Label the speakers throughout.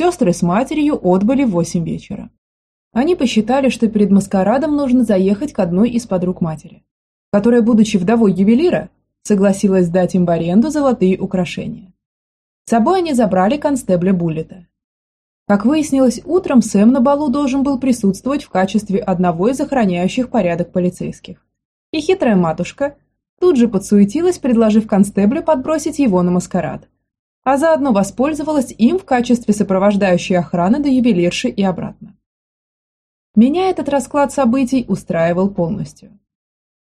Speaker 1: Сестры с матерью отбыли в восемь вечера. Они посчитали, что перед маскарадом нужно заехать к одной из подруг матери, которая, будучи вдовой ювелира, согласилась дать им в аренду золотые украшения. С собой они забрали констебля Буллета. Как выяснилось, утром Сэм на балу должен был присутствовать в качестве одного из охраняющих порядок полицейских. И хитрая матушка тут же подсуетилась, предложив констеблю подбросить его на маскарад, а заодно воспользовалась им в качестве сопровождающей охраны до ювелирши и обратно. Меня этот расклад событий устраивал полностью.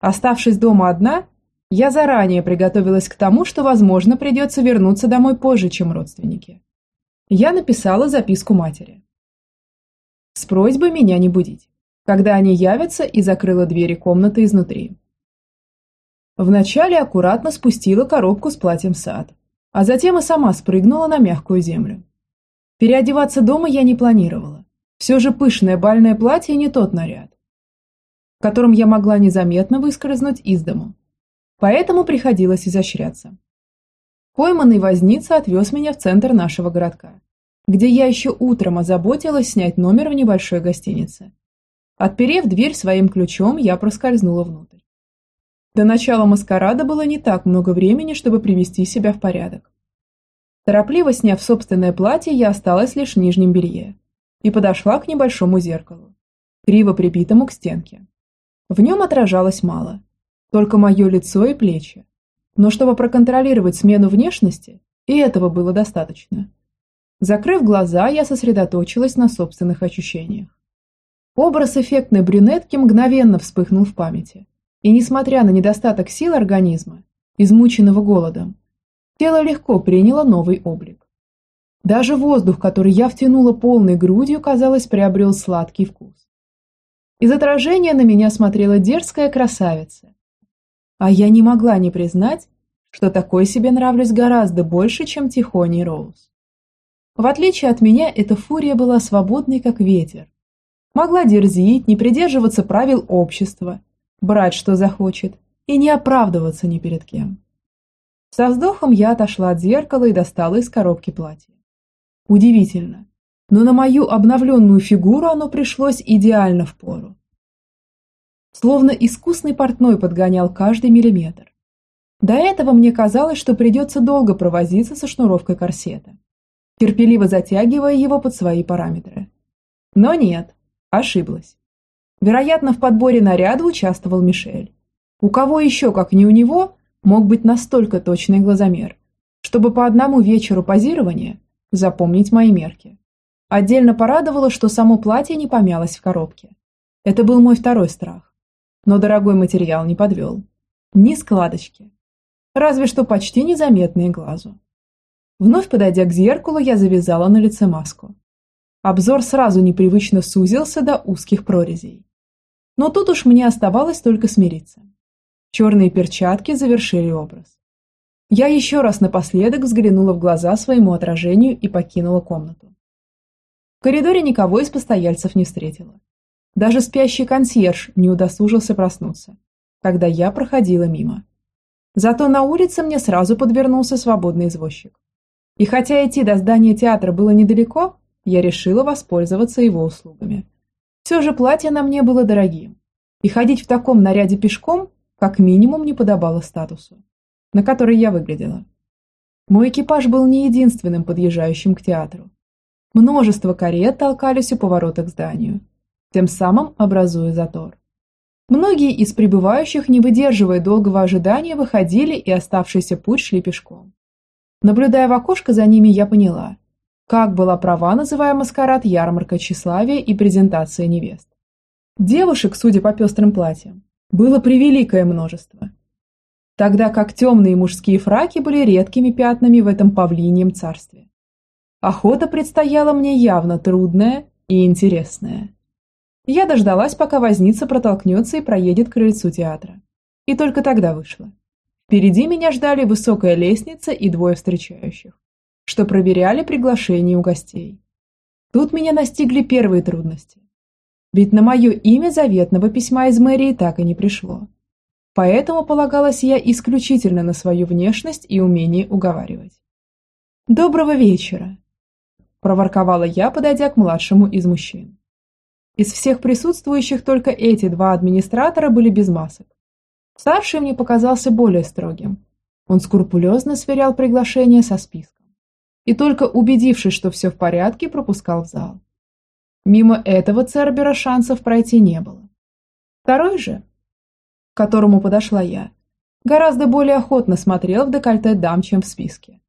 Speaker 1: Оставшись дома одна, я заранее приготовилась к тому, что, возможно, придется вернуться домой позже, чем родственники. Я написала записку матери. С просьбой меня не будить, когда они явятся, и закрыла двери комнаты изнутри. Вначале аккуратно спустила коробку с платьем сад, а затем и сама спрыгнула на мягкую землю. Переодеваться дома я не планировала. Все же пышное бальное платье не тот наряд, в котором я могла незаметно выскользнуть из дому поэтому приходилось изощряться. Пойманный возница отвез меня в центр нашего городка, где я еще утром озаботилась снять номер в небольшой гостинице. Отперев дверь своим ключом, я проскользнула внутрь. До начала маскарада было не так много времени, чтобы привести себя в порядок. Торопливо сняв собственное платье, я осталась лишь в нижнем белье и подошла к небольшому зеркалу, криво прибитому к стенке. В нем отражалось мало, только мое лицо и плечи. Но чтобы проконтролировать смену внешности, и этого было достаточно. Закрыв глаза, я сосредоточилась на собственных ощущениях. Образ эффектной брюнетки мгновенно вспыхнул в памяти. И несмотря на недостаток сил организма, измученного голодом, тело легко приняло новый облик. Даже воздух, который я втянула полной грудью, казалось, приобрел сладкий вкус. Из отражения на меня смотрела дерзкая красавица, а я не могла не признать, что такой себе нравлюсь гораздо больше, чем Тихоний Роуз. В отличие от меня, эта фурия была свободной, как ветер. Могла дерзить, не придерживаться правил общества, брать, что захочет, и не оправдываться ни перед кем. Со вздохом я отошла от зеркала и достала из коробки платье. Удивительно, но на мою обновленную фигуру оно пришлось идеально в пору. Словно искусный портной подгонял каждый миллиметр. До этого мне казалось, что придется долго провозиться со шнуровкой корсета, терпеливо затягивая его под свои параметры. Но нет, ошиблась. Вероятно, в подборе наряда участвовал Мишель. У кого еще, как не у него, мог быть настолько точный глазомер, чтобы по одному вечеру позирования запомнить мои мерки. Отдельно порадовало, что само платье не помялось в коробке. Это был мой второй страх но дорогой материал не подвел. Ни складочки. Разве что почти незаметные глазу. Вновь подойдя к зеркалу, я завязала на лице маску. Обзор сразу непривычно сузился до узких прорезей. Но тут уж мне оставалось только смириться. Черные перчатки завершили образ. Я еще раз напоследок взглянула в глаза своему отражению и покинула комнату. В коридоре никого из постояльцев не встретила. Даже спящий консьерж не удосужился проснуться, когда я проходила мимо. Зато на улице мне сразу подвернулся свободный извозчик. И хотя идти до здания театра было недалеко, я решила воспользоваться его услугами. Все же платье на мне было дорогим, и ходить в таком наряде пешком как минимум не подобало статусу, на который я выглядела. Мой экипаж был не единственным подъезжающим к театру. Множество карет толкались у поворота к зданию, тем самым образуя затор. Многие из прибывающих, не выдерживая долгого ожидания, выходили и оставшийся путь шли пешком. Наблюдая в окошко за ними, я поняла, как была права, называя маскарад ярмарка тщеславия и презентация невест. Девушек, судя по пестрым платьям, было превеликое множество, тогда как темные мужские фраки были редкими пятнами в этом павлиньем царстве. Охота предстояла мне явно трудная и интересная. Я дождалась, пока возница протолкнется и проедет к крыльцу театра. И только тогда вышла. Впереди меня ждали высокая лестница и двое встречающих, что проверяли приглашение у гостей. Тут меня настигли первые трудности. Ведь на мое имя заветного письма из мэрии так и не пришло. Поэтому полагалась я исключительно на свою внешность и умение уговаривать. «Доброго вечера!» – проворковала я, подойдя к младшему из мужчин. Из всех присутствующих только эти два администратора были без масок. Старший мне показался более строгим. Он скрупулезно сверял приглашение со списком. И только убедившись, что все в порядке, пропускал в зал. Мимо этого Цербера шансов пройти не было. Второй же, к которому подошла я, гораздо более охотно смотрел в декольте дам, чем в списке.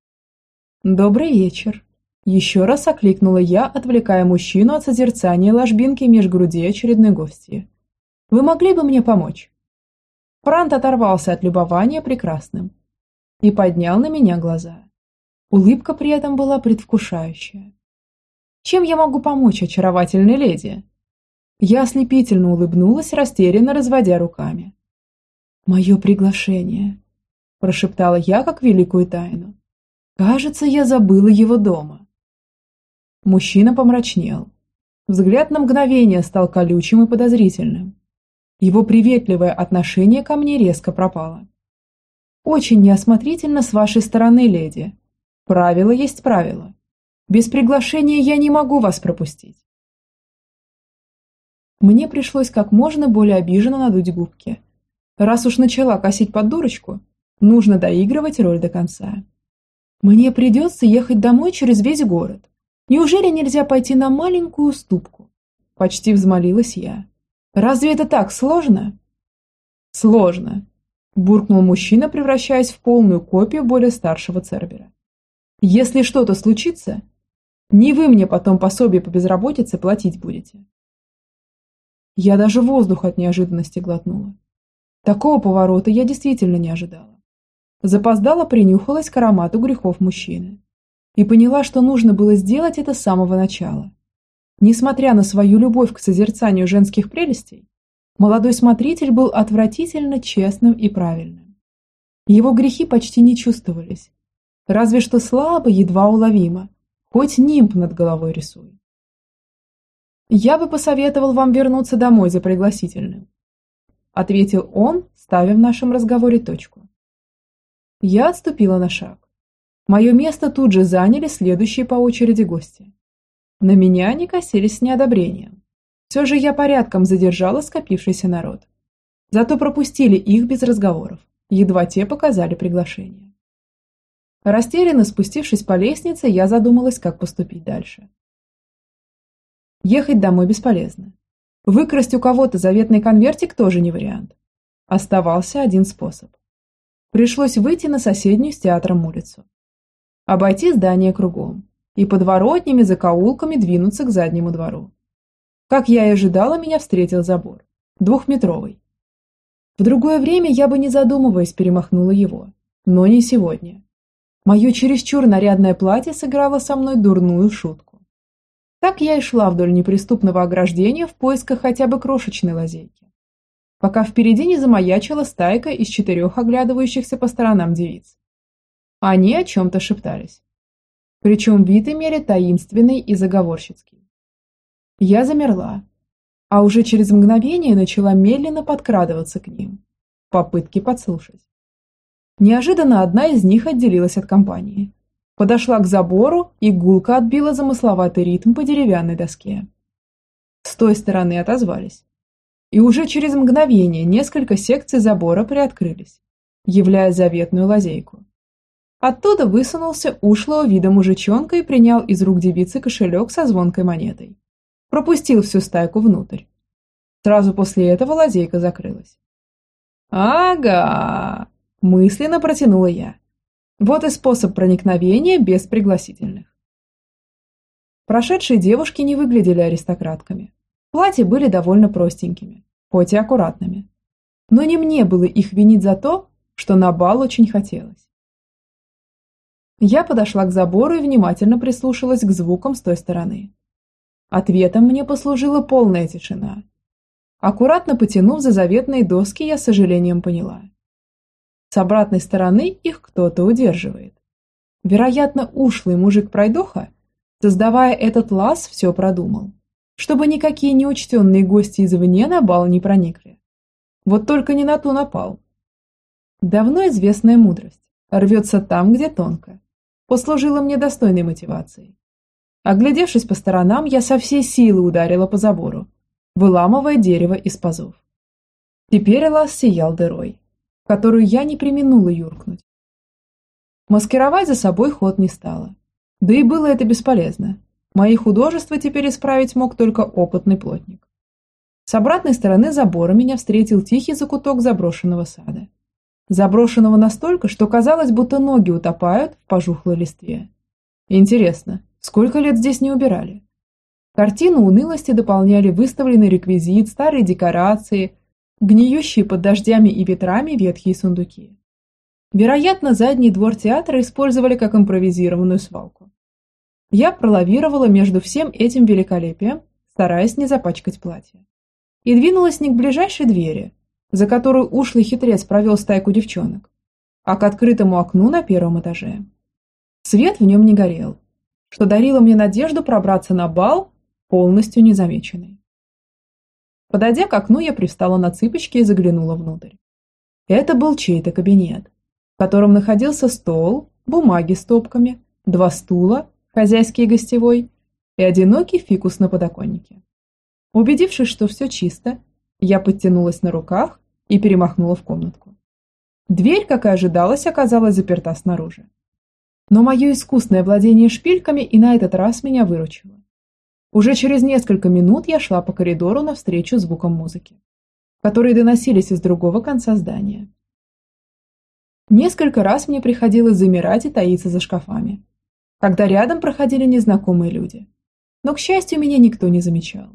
Speaker 1: «Добрый вечер», еще раз окликнула я, отвлекая мужчину от созерцания ложбинки меж груди очередной гости. «Вы могли бы мне помочь?» Франт оторвался от любования прекрасным и поднял на меня глаза. Улыбка при этом была предвкушающая. «Чем я могу помочь, очаровательной леди?» Я ослепительно улыбнулась, растерянно разводя руками. «Мое приглашение», – прошептала я как великую тайну. «Кажется, я забыла его дома». Мужчина помрачнел. Взгляд на мгновение стал колючим и подозрительным. Его приветливое отношение ко мне резко пропало. «Очень неосмотрительно с вашей стороны, леди. Правило есть правило. Без приглашения я не могу вас пропустить». Мне пришлось как можно более обиженно надуть губки. Раз уж начала косить под дурочку, нужно доигрывать роль до конца. Мне придется ехать домой через весь город, Неужели нельзя пойти на маленькую уступку? Почти взмолилась я. Разве это так сложно? Сложно, буркнул мужчина, превращаясь в полную копию более старшего Цербера. Если что-то случится, не вы мне потом пособие по безработице платить будете. Я даже воздух от неожиданности глотнула. Такого поворота я действительно не ожидала. Запоздала принюхалась к аромату грехов мужчины и поняла, что нужно было сделать это с самого начала. Несмотря на свою любовь к созерцанию женских прелестей, молодой смотритель был отвратительно честным и правильным. Его грехи почти не чувствовались, разве что слабо, едва уловимо, хоть нимб над головой рисуй. «Я бы посоветовал вам вернуться домой за пригласительным», ответил он, ставя в нашем разговоре точку. Я отступила на шаг. Мое место тут же заняли следующие по очереди гости. На меня они косились с неодобрением. Все же я порядком задержала скопившийся народ. Зато пропустили их без разговоров, едва те показали приглашение. Растерянно спустившись по лестнице, я задумалась, как поступить дальше. Ехать домой бесполезно. Выкрасть у кого-то заветный конвертик тоже не вариант. Оставался один способ. Пришлось выйти на соседнюю с театром улицу обойти здание кругом и подворотнями закоулками двинуться к заднему двору. Как я и ожидала, меня встретил забор. Двухметровый. В другое время я бы, не задумываясь, перемахнула его. Но не сегодня. Мое чересчур нарядное платье сыграло со мной дурную шутку. Так я и шла вдоль неприступного ограждения в поисках хотя бы крошечной лазейки. Пока впереди не замаячила стайка из четырех оглядывающихся по сторонам девиц. Они о чем-то шептались. Причем вид имели таинственный и заговорщицкий. Я замерла, а уже через мгновение начала медленно подкрадываться к ним, в попытке подслушать. Неожиданно одна из них отделилась от компании. Подошла к забору и гулко отбила замысловатый ритм по деревянной доске. С той стороны отозвались. И уже через мгновение несколько секций забора приоткрылись, являя заветную лазейку. Оттуда высунулся ушлого вида мужичонка и принял из рук девицы кошелек со звонкой монетой. Пропустил всю стайку внутрь. Сразу после этого лазейка закрылась. «Ага!» – мысленно протянула я. Вот и способ проникновения без пригласительных. Прошедшие девушки не выглядели аристократками. Платья были довольно простенькими, хоть и аккуратными. Но не мне было их винить за то, что на бал очень хотелось. Я подошла к забору и внимательно прислушалась к звукам с той стороны. Ответом мне послужила полная тишина. Аккуратно потянув за заветные доски, я с сожалением поняла. С обратной стороны их кто-то удерживает. Вероятно, ушлый мужик-пройдоха, создавая этот лаз, все продумал, чтобы никакие неучтенные гости извне на бал не проникли. Вот только не на ту напал. Давно известная мудрость рвется там, где тонко послужило мне достойной мотивацией. Оглядевшись по сторонам, я со всей силы ударила по забору, выламывая дерево из пазов. Теперь лаз сиял дырой, которую я не применула юркнуть. Маскировать за собой ход не стало. Да и было это бесполезно. Мои художества теперь исправить мог только опытный плотник. С обратной стороны забора меня встретил тихий закуток заброшенного сада. Заброшенного настолько, что казалось, будто ноги утопают в пожухлой листве. Интересно, сколько лет здесь не убирали? Картину унылости дополняли выставленный реквизит, старые декорации, гниющие под дождями и ветрами ветхие сундуки. Вероятно, задний двор театра использовали как импровизированную свалку. Я пролавировала между всем этим великолепием, стараясь не запачкать платье и двинулась не к ближайшей двери, за которую ушлый хитрец провел стайку девчонок, а к открытому окну на первом этаже. Свет в нем не горел, что дарило мне надежду пробраться на бал полностью незамеченной. Подойдя к окну, я пристала на цыпочки и заглянула внутрь. Это был чей-то кабинет, в котором находился стол, бумаги с топками, два стула, хозяйский и гостевой, и одинокий фикус на подоконнике. Убедившись, что все чисто, я подтянулась на руках и перемахнула в комнатку. Дверь, как и ожидалось, оказалась заперта снаружи. Но мое искусное владение шпильками и на этот раз меня выручило. Уже через несколько минут я шла по коридору навстречу звукам музыки, которые доносились из другого конца здания. Несколько раз мне приходилось замирать и таиться за шкафами, когда рядом проходили незнакомые люди. Но, к счастью, меня никто не замечал.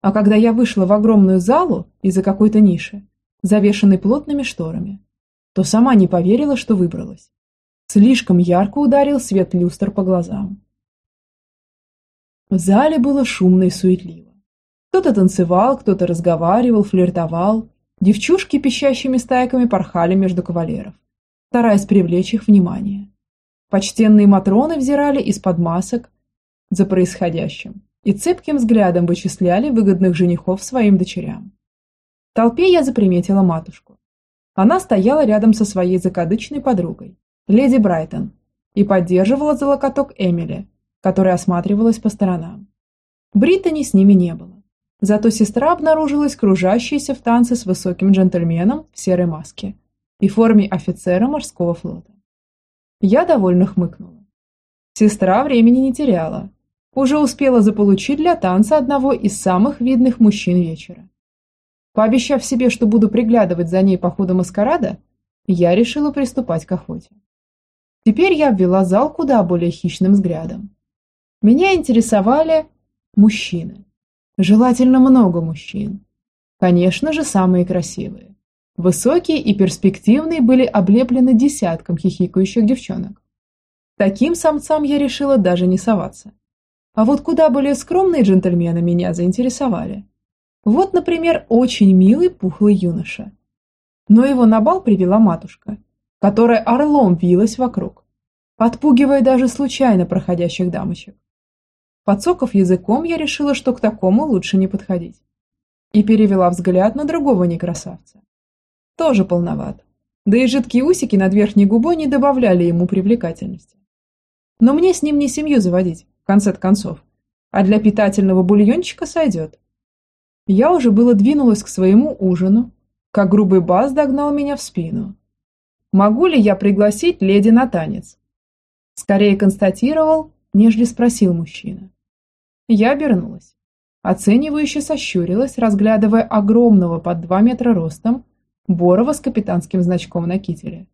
Speaker 1: А когда я вышла в огромную залу из-за какой-то ниши, завешенной плотными шторами, то сама не поверила, что выбралась. Слишком ярко ударил свет люстр по глазам. В зале было шумно и суетливо. Кто-то танцевал, кто-то разговаривал, флиртовал. Девчушки пищащими стайками порхали между кавалеров, стараясь привлечь их внимание. Почтенные матроны взирали из-под масок за происходящим и цепким взглядом вычисляли выгодных женихов своим дочерям. В толпе я заприметила матушку. Она стояла рядом со своей закадычной подругой, леди Брайтон, и поддерживала за локоток Эмили, которая осматривалась по сторонам. Бриттани с ними не было. Зато сестра обнаружилась кружащейся в танце с высоким джентльменом в серой маске и форме офицера морского флота. Я довольно хмыкнула. Сестра времени не теряла уже успела заполучить для танца одного из самых видных мужчин вечера. Пообещав себе, что буду приглядывать за ней по ходу маскарада, я решила приступать к охоте. Теперь я ввела зал куда более хищным взглядом. Меня интересовали мужчины. Желательно много мужчин. Конечно же, самые красивые. Высокие и перспективные были облеплены десятком хихикающих девчонок. Таким самцам я решила даже не соваться. А вот куда более скромные джентльмены меня заинтересовали. Вот, например, очень милый пухлый юноша. Но его на бал привела матушка, которая орлом вилась вокруг, отпугивая даже случайно проходящих дамочек. Подсоков языком, я решила, что к такому лучше не подходить. И перевела взгляд на другого некрасавца. Тоже полноват. Да и жидкие усики над верхней губой не добавляли ему привлекательности. Но мне с ним не семью заводить в конце концов, а для питательного бульончика сойдет. Я уже было двинулась к своему ужину, как грубый бас догнал меня в спину. «Могу ли я пригласить леди на танец?» Скорее констатировал, нежели спросил мужчина. Я обернулась. Оценивающе сощурилась, разглядывая огромного под два метра ростом Борова с капитанским значком на кителе.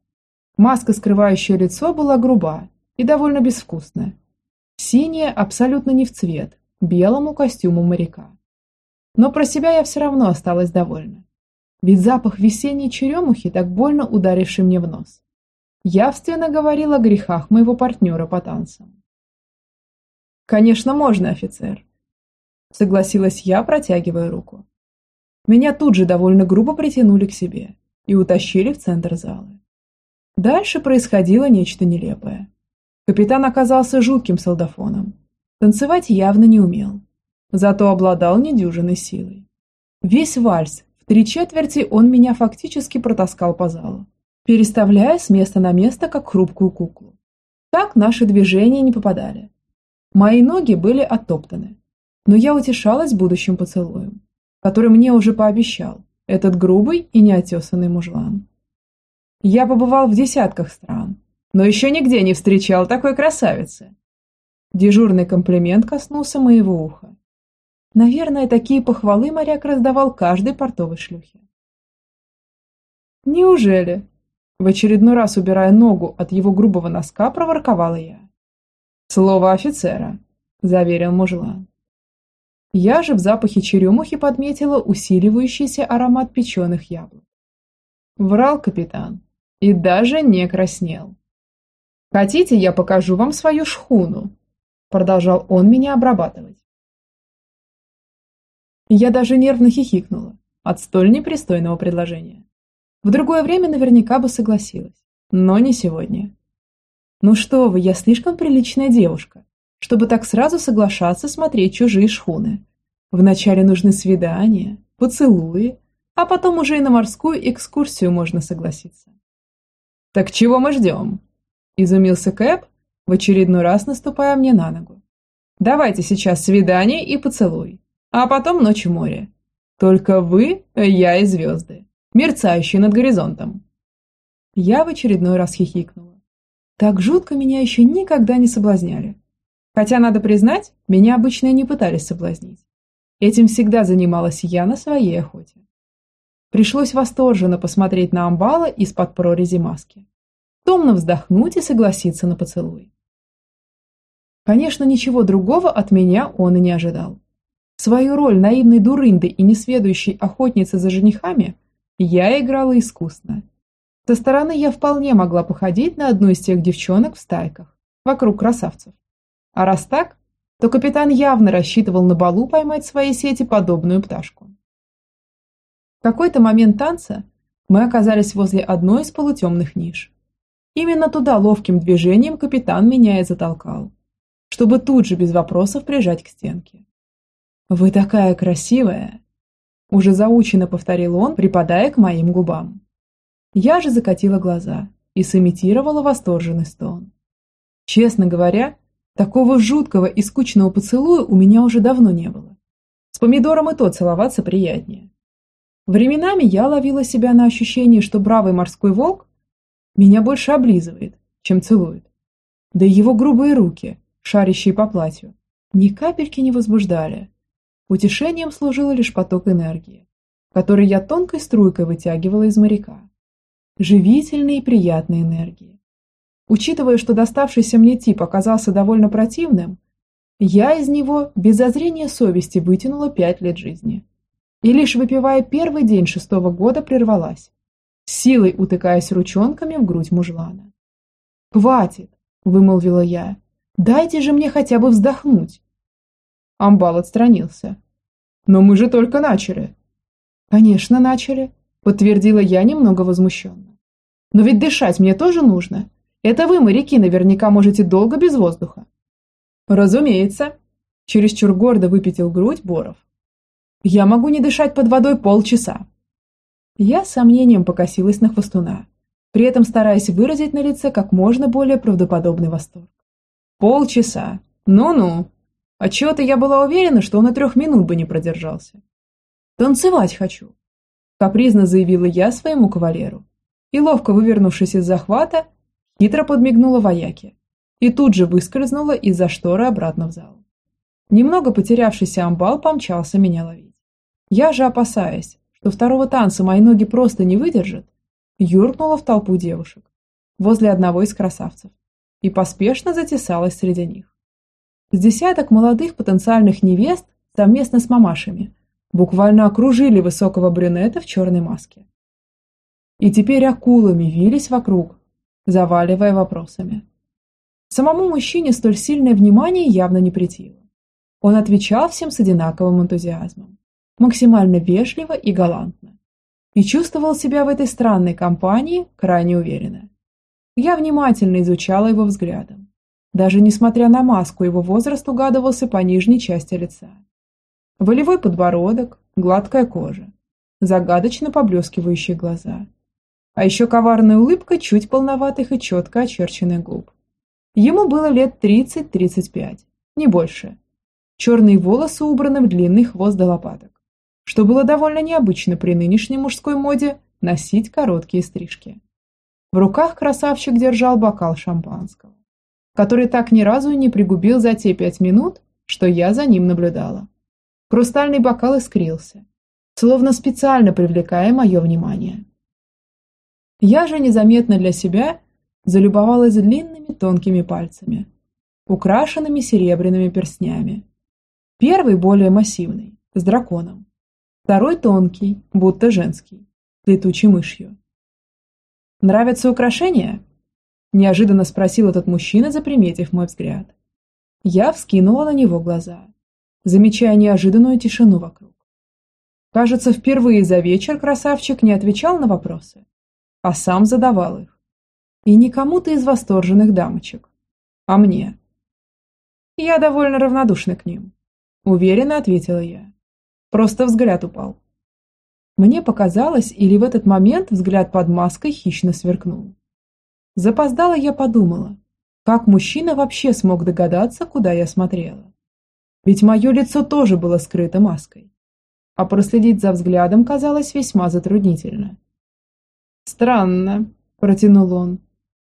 Speaker 1: Маска, скрывающая лицо, была груба и довольно безвкусная, Синяя абсолютно не в цвет, белому костюму моряка. Но про себя я все равно осталась довольна. Ведь запах весенней черемухи, так больно ударивший мне в нос, явственно говорил о грехах моего партнера по танцам. «Конечно, можно, офицер», — согласилась я, протягивая руку. Меня тут же довольно грубо притянули к себе и утащили в центр зала. Дальше происходило нечто нелепое. Капитан оказался жутким солдафоном. Танцевать явно не умел. Зато обладал недюжиной силой. Весь вальс, в три четверти он меня фактически протаскал по залу, переставляя с места на место, как хрупкую куклу. Так наши движения не попадали. Мои ноги были оттоптаны, но я утешалась будущим поцелуем, который мне уже пообещал этот грубый и неотесанный мужлан. Я побывал в десятках стран, но еще нигде не встречал такой красавицы. Дежурный комплимент коснулся моего уха. Наверное, такие похвалы моряк раздавал каждой портовой шлюхе. «Неужели?» В очередной раз, убирая ногу от его грубого носка, проворковала я. «Слово офицера», – заверил мужлан. Я же в запахе черемухи подметила усиливающийся аромат печеных яблок. Врал капитан и даже не краснел. «Хотите, я покажу вам свою шхуну?» Продолжал он меня обрабатывать. Я даже нервно хихикнула от столь непристойного предложения. В другое время наверняка бы согласилась, но не сегодня. Ну что вы, я слишком приличная девушка, чтобы так сразу соглашаться смотреть чужие шхуны. Вначале нужны свидания, поцелуи, а потом уже и на морскую экскурсию можно согласиться. «Так чего мы ждем?» – изумился Кэп, в очередной раз наступая мне на ногу. «Давайте сейчас свидание и поцелуй, а потом ночь в море. Только вы, я и звезды, мерцающие над горизонтом». Я в очередной раз хихикнула. Так жутко меня еще никогда не соблазняли. Хотя, надо признать, меня обычно не пытались соблазнить. Этим всегда занималась я на своей охоте. Пришлось восторженно посмотреть на амбала из-под прорези маски. Томно вздохнуть и согласиться на поцелуй. Конечно, ничего другого от меня он и не ожидал. Свою роль наивной дурынды и несведущей охотницы за женихами я играла искусно. Со стороны я вполне могла походить на одну из тех девчонок в стайках, вокруг красавцев. А раз так, то капитан явно рассчитывал на балу поймать в своей сети подобную пташку. В какой-то момент танца мы оказались возле одной из полутемных ниш. Именно туда ловким движением капитан меня и затолкал, чтобы тут же без вопросов прижать к стенке. «Вы такая красивая!» Уже заучено повторил он, припадая к моим губам. Я же закатила глаза и сымитировала восторженный стон. Честно говоря, Такого жуткого и скучного поцелуя у меня уже давно не было. С помидором и то целоваться приятнее. Временами я ловила себя на ощущении, что бравый морской волк меня больше облизывает, чем целует. Да и его грубые руки, шарящие по платью, ни капельки не возбуждали. Утешением служил лишь поток энергии, который я тонкой струйкой вытягивала из моряка. Живительной и приятной энергии, Учитывая, что доставшийся мне тип оказался довольно противным, я из него без зазрения совести вытянула пять лет жизни. И лишь выпивая первый день шестого года прервалась, силой утыкаясь ручонками в грудь мужлана. «Хватит!» – вымолвила я. «Дайте же мне хотя бы вздохнуть!» Амбал отстранился. «Но мы же только начали!» «Конечно, начали!» – подтвердила я немного возмущенно. «Но ведь дышать мне тоже нужно!» Это вы, моряки, наверняка можете долго без воздуха. Разумеется. Чересчур гордо выпятил грудь Боров. Я могу не дышать под водой полчаса. Я с сомнением покосилась на хвостуна, при этом стараясь выразить на лице как можно более правдоподобный восторг. Полчаса. Ну-ну. А чего-то я была уверена, что он и трех минут бы не продержался. Танцевать хочу. Капризно заявила я своему кавалеру. И ловко вывернувшись из захвата, Хитро подмигнула вояке и тут же выскользнула из-за шторы обратно в зал. Немного потерявшийся амбал помчался меня ловить. Я же, опасаясь, что второго танца мои ноги просто не выдержат, юркнула в толпу девушек возле одного из красавцев и поспешно затесалась среди них. С десяток молодых потенциальных невест совместно с мамашами буквально окружили высокого брюнета в черной маске. И теперь акулами вились вокруг, заваливая вопросами. Самому мужчине столь сильное внимание явно не претило. Он отвечал всем с одинаковым энтузиазмом, максимально вежливо и галантно, и чувствовал себя в этой странной компании крайне уверенно. Я внимательно изучала его взглядом. Даже несмотря на маску, его возраст угадывался по нижней части лица. Волевой подбородок, гладкая кожа, загадочно поблескивающие глаза – а еще коварная улыбка чуть полноватых и четко очерченных губ. Ему было лет 30-35, не больше. Черные волосы убраны в длинный хвост до лопаток, что было довольно необычно при нынешней мужской моде носить короткие стрижки. В руках красавчик держал бокал шампанского, который так ни разу и не пригубил за те пять минут, что я за ним наблюдала. Хрустальный бокал искрился, словно специально привлекая мое внимание. Я же незаметно для себя залюбовалась длинными тонкими пальцами, украшенными серебряными перстнями. Первый более массивный, с драконом. Второй тонкий, будто женский, с летучей мышью. «Нравятся украшения?» – неожиданно спросил этот мужчина, заприметив мой взгляд. Я вскинула на него глаза, замечая неожиданную тишину вокруг. Кажется, впервые за вечер красавчик не отвечал на вопросы, а сам задавал их. И не кому-то из восторженных дамочек, а мне. Я довольно равнодушна к ним, уверенно ответила я. Просто взгляд упал. Мне показалось, или в этот момент взгляд под маской хищно сверкнул. Запоздала я подумала, как мужчина вообще смог догадаться, куда я смотрела. Ведь мое лицо тоже было скрыто маской. А проследить за взглядом казалось весьма затруднительно. «Странно», – протянул он.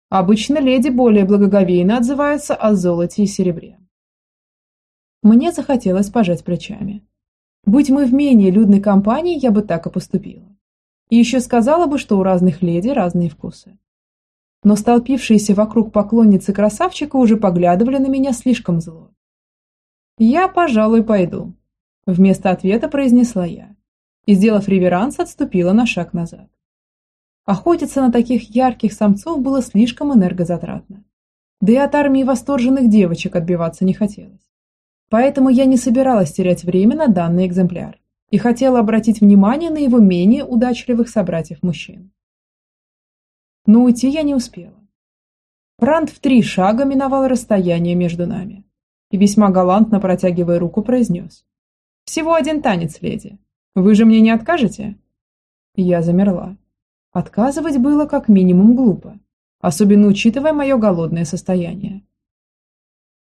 Speaker 1: «Обычно леди более благоговейно отзываются о золоте и серебре». Мне захотелось пожать плечами. Будь мы в менее людной компании, я бы так и поступила. И еще сказала бы, что у разных леди разные вкусы. Но столпившиеся вокруг поклонницы красавчика уже поглядывали на меня слишком зло. «Я, пожалуй, пойду», – вместо ответа произнесла я. И, сделав реверанс, отступила на шаг назад. Охотиться на таких ярких самцов было слишком энергозатратно. Да и от армии восторженных девочек отбиваться не хотелось. Поэтому я не собиралась терять время на данный экземпляр и хотела обратить внимание на его менее удачливых собратьев-мужчин. Но уйти я не успела. Франт в три шага миновал расстояние между нами и весьма галантно протягивая руку произнес. «Всего один танец, леди. Вы же мне не откажете?» Я замерла. Отказывать было как минимум глупо, особенно учитывая мое голодное состояние.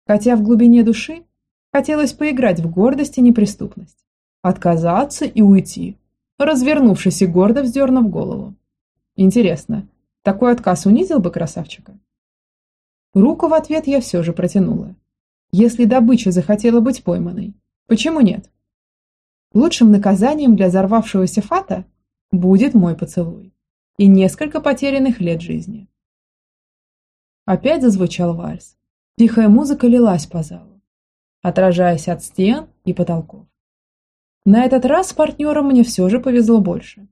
Speaker 1: Хотя в глубине души хотелось поиграть в гордость и неприступность, отказаться и уйти, развернувшись и гордо вздернув голову. Интересно, такой отказ унизил бы красавчика? Руку в ответ я все же протянула. Если добыча захотела быть пойманной, почему нет? Лучшим наказанием для взорвавшегося фата будет мой поцелуй и несколько потерянных лет жизни. Опять зазвучал вальс. Тихая музыка лилась по залу, отражаясь от стен и потолков. На этот раз с партнером мне все же повезло больше.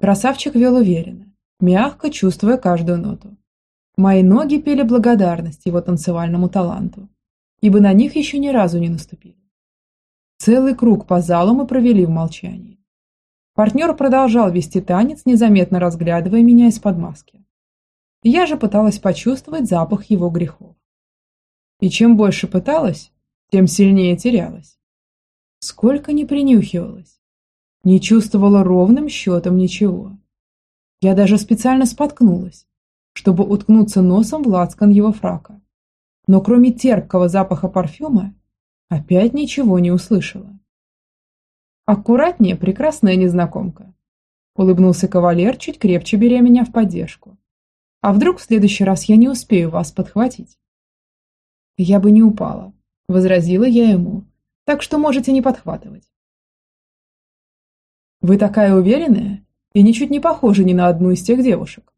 Speaker 1: Красавчик вел уверенно, мягко чувствуя каждую ноту. Мои ноги пели благодарность его танцевальному таланту, ибо на них еще ни разу не наступили. Целый круг по залу мы провели в молчании. Партнер продолжал вести танец, незаметно разглядывая меня из-под маски. Я же пыталась почувствовать запах его грехов. И чем больше пыталась, тем сильнее терялась. Сколько не принюхивалась, не чувствовала ровным счетом ничего. Я даже специально споткнулась, чтобы уткнуться носом в лацкан его фрака. Но кроме терпкого запаха парфюма, опять ничего не услышала. «Аккуратнее, прекрасная незнакомка», – улыбнулся кавалер, чуть крепче беря меня в поддержку. «А вдруг в следующий раз я не успею вас подхватить?» «Я бы не упала», – возразила я ему, – «так что можете не подхватывать». «Вы такая уверенная и ничуть не похожа ни на одну из тех девушек».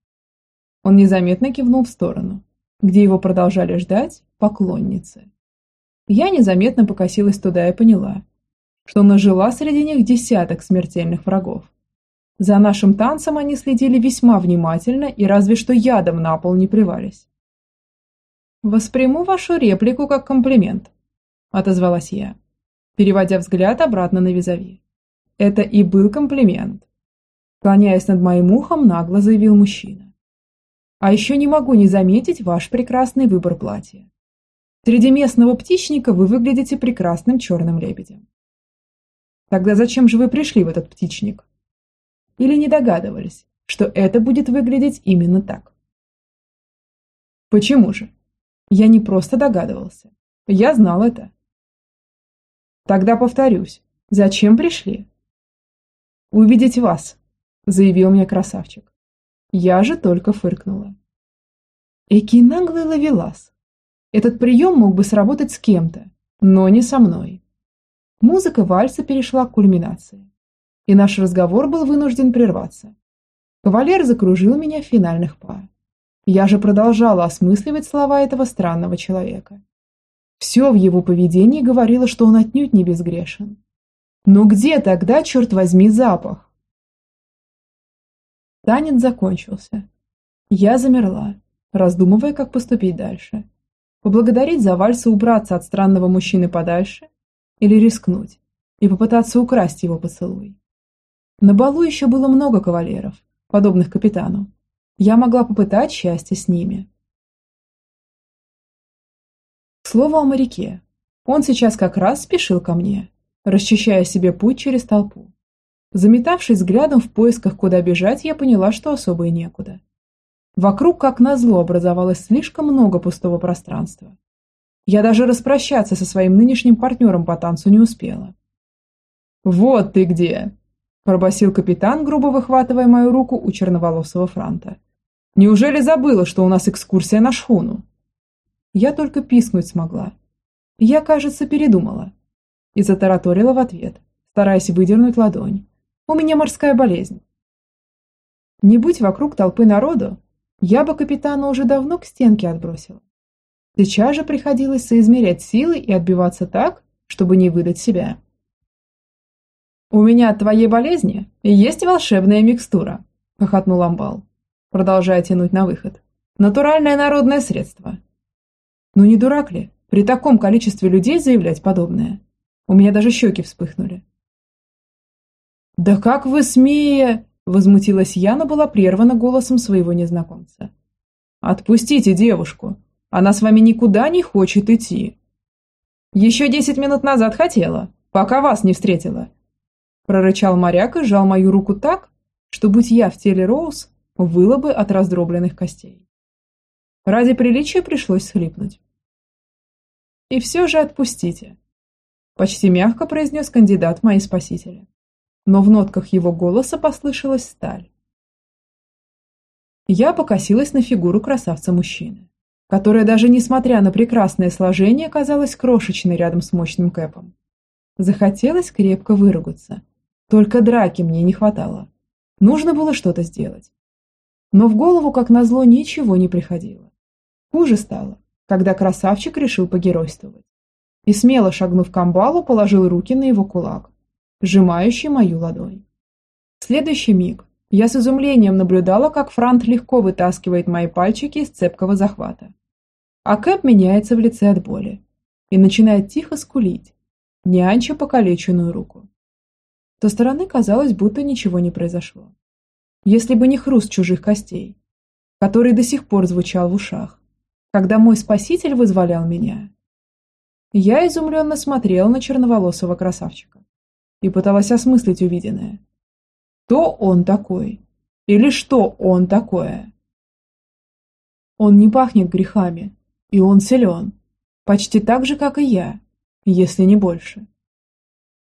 Speaker 1: Он незаметно кивнул в сторону, где его продолжали ждать поклонницы. Я незаметно покосилась туда и поняла – что нажила среди них десяток смертельных врагов. За нашим танцем они следили весьма внимательно и разве что ядом на пол не привались. «Восприму вашу реплику как комплимент», – отозвалась я, переводя взгляд обратно на визави. Это и был комплимент. Склоняясь над моим ухом, нагло заявил мужчина. А еще не могу не заметить ваш прекрасный выбор платья. Среди местного птичника вы выглядите прекрасным черным лебедем. Тогда зачем же вы пришли в этот птичник? Или не догадывались, что это будет выглядеть именно так? Почему же? Я не просто догадывался. Я знал это. Тогда повторюсь, зачем пришли? Увидеть вас, заявил мне красавчик. Я же только фыркнула. Экий наглый ловелас. Этот прием мог бы сработать с кем-то, но не со мной. Музыка вальса перешла к кульминации, и наш разговор был вынужден прерваться. Кавалер закружил меня в финальных па. Я же продолжала осмысливать слова этого странного человека. Все в его поведении говорило, что он отнюдь не безгрешен. Но где тогда, черт возьми, запах? Танец закончился. Я замерла, раздумывая, как поступить дальше. Поблагодарить за вальс и убраться от странного мужчины подальше? Или рискнуть и попытаться украсть его поцелуй? На балу еще было много кавалеров, подобных капитану. Я могла попытать счастье с ними. К слову о моряке. Он сейчас как раз спешил ко мне, расчищая себе путь через толпу. Заметавшись взглядом в поисках, куда бежать, я поняла, что особо и некуда. Вокруг, как назло, образовалось слишком много пустого пространства. Я даже распрощаться со своим нынешним партнером по танцу не успела. «Вот ты где!» – пробасил капитан, грубо выхватывая мою руку у черноволосого франта. «Неужели забыла, что у нас экскурсия на шхуну?» Я только пискнуть смогла. Я, кажется, передумала. И затараторила в ответ, стараясь выдернуть ладонь. У меня морская болезнь. Не будь вокруг толпы народу, я бы капитана уже давно к стенке отбросила. Сейчас же приходилось соизмерять силы и отбиваться так, чтобы не выдать себя. «У меня от твоей болезни есть волшебная микстура», – хохотнул Амбал, продолжая тянуть на выход. «Натуральное народное средство. Ну не дурак ли, при таком количестве людей заявлять подобное? У меня даже щеки вспыхнули. «Да как вы смея...» – возмутилась я, но была прервана голосом своего незнакомца. «Отпустите девушку, она с вами никуда не хочет идти». «Еще десять минут назад хотела, пока вас не встретила», – прорычал моряк и сжал мою руку так, что, будь я в теле Роуз, выла бы от раздробленных костей. Ради приличия пришлось схлипнуть. И все же отпустите. Почти мягко произнес кандидат мои спасители. Но в нотках его голоса послышалась сталь. Я покосилась на фигуру красавца-мужчины, которая даже несмотря на прекрасное сложение казалась крошечной рядом с мощным кэпом. Захотелось крепко выругаться. Только драки мне не хватало. Нужно было что-то сделать. Но в голову, как назло, ничего не приходило. Хуже стало когда красавчик решил погеройствовать. И смело шагнув к амбалу, положил руки на его кулак, сжимающий мою ладонь. В следующий миг я с изумлением наблюдала, как Франт легко вытаскивает мои пальчики из цепкого захвата. А Кэп меняется в лице от боли и начинает тихо скулить, нянча покалеченную руку. Со стороны казалось, будто ничего не произошло. Если бы не хруст чужих костей, который до сих пор звучал в ушах, когда мой спаситель вызволял меня. Я изумленно смотрела на черноволосого красавчика и пыталась осмыслить увиденное. Кто он такой? Или что он такое? Он не пахнет грехами, и он силен, почти так же, как и я, если не больше.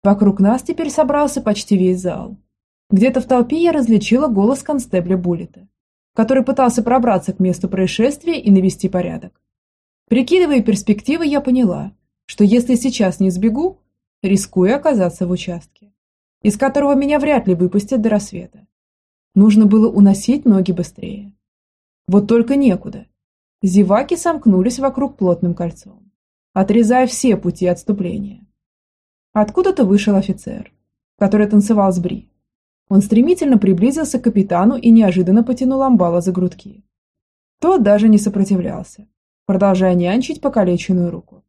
Speaker 1: Вокруг нас теперь собрался почти весь зал. Где-то в толпе я различила голос констебля Буллета который пытался пробраться к месту происшествия и навести порядок. Прикидывая перспективы, я поняла, что если сейчас не сбегу, рискую оказаться в участке, из которого меня вряд ли выпустят до рассвета. Нужно было уносить ноги быстрее. Вот только некуда. Зеваки сомкнулись вокруг плотным кольцом, отрезая все пути отступления. Откуда-то вышел офицер, который танцевал с Бри, он стремительно приблизился к капитану и неожиданно потянул амбала за грудки. Тот даже не сопротивлялся, продолжая нянчить покалеченную руку.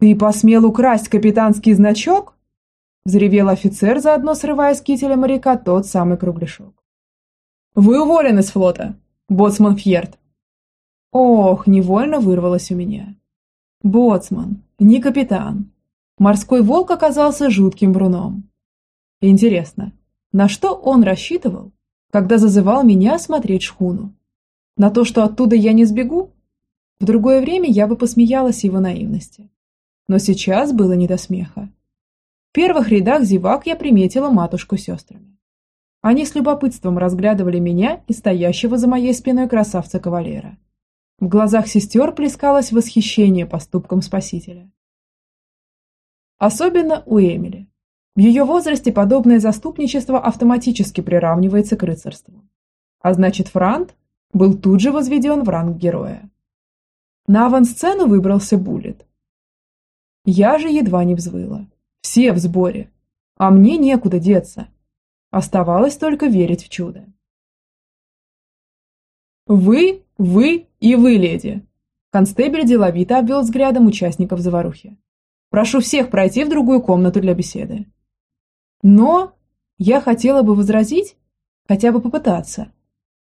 Speaker 1: «Ты посмел украсть капитанский значок?» Взревел офицер, заодно срывая с кителя моряка тот самый кругляшок. «Вы уволены с флота, боцман Фьерд!» Ох, невольно вырвалось у меня. Боцман, не капитан. Морской волк оказался жутким бруном. Интересно, на что он рассчитывал, когда зазывал меня смотреть шхуну? На то, что оттуда я не сбегу? В другое время я бы посмеялась его наивности. но сейчас было не до смеха. В первых рядах зевак я приметила матушку с сестрами. Они с любопытством разглядывали меня и стоящего за моей спиной красавца-кавалера. В глазах сестер плескалось восхищение поступком спасителя. Особенно у Эмили. В ее возрасте подобное заступничество автоматически приравнивается к рыцарству. А значит, Франт был тут же возведен в ранг героя. На авансцену выбрался Буллет. Я же едва не взвыла. Все в сборе. А мне некуда деться. Оставалось только верить в чудо. «Вы, вы и вы, леди!» Констебель деловито обвел взглядом участников заварухи. «Прошу всех пройти в другую комнату для беседы». Но я хотела бы возразить, хотя бы попытаться.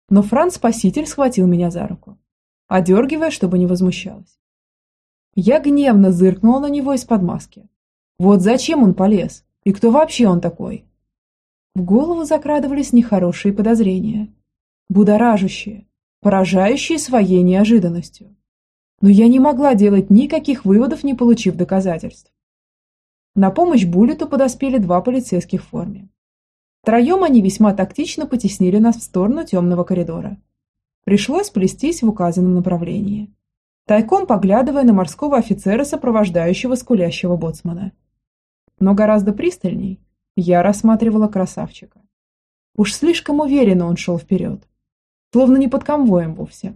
Speaker 1: Но Франц-спаситель схватил меня за руку, одергивая, чтобы не возмущалась. Я гневно зыркнула на него из-под маски. Вот зачем он полез? И кто вообще он такой? В голову закрадывались нехорошие подозрения. Будоражащие, поражающие своей неожиданностью. Но я не могла делать никаких выводов, не получив доказательств. На помощь Буллету подоспели два полицейских в форме. Втроем они весьма тактично потеснили нас в сторону темного коридора. Пришлось плестись в указанном направлении тайком поглядывая на морского офицера, сопровождающего скулящего боцмана. Но гораздо пристальней я рассматривала красавчика. Уж слишком уверенно он шел вперед, словно не под конвоем вовсе.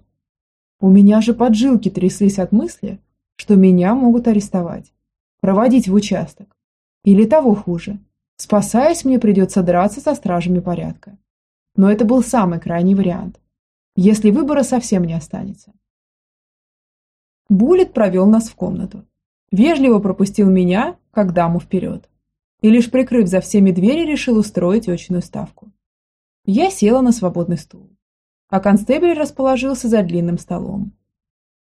Speaker 1: У меня же поджилки тряслись от мысли, что меня могут арестовать, проводить в участок. Или того хуже, спасаясь, мне придется драться со стражами порядка. Но это был самый крайний вариант, если выбора совсем не останется. Буллет провел нас в комнату. Вежливо пропустил меня, как даму вперед. И лишь прикрыв за всеми двери, решил устроить очную ставку. Я села на свободный стул, а констебль расположился за длинным столом.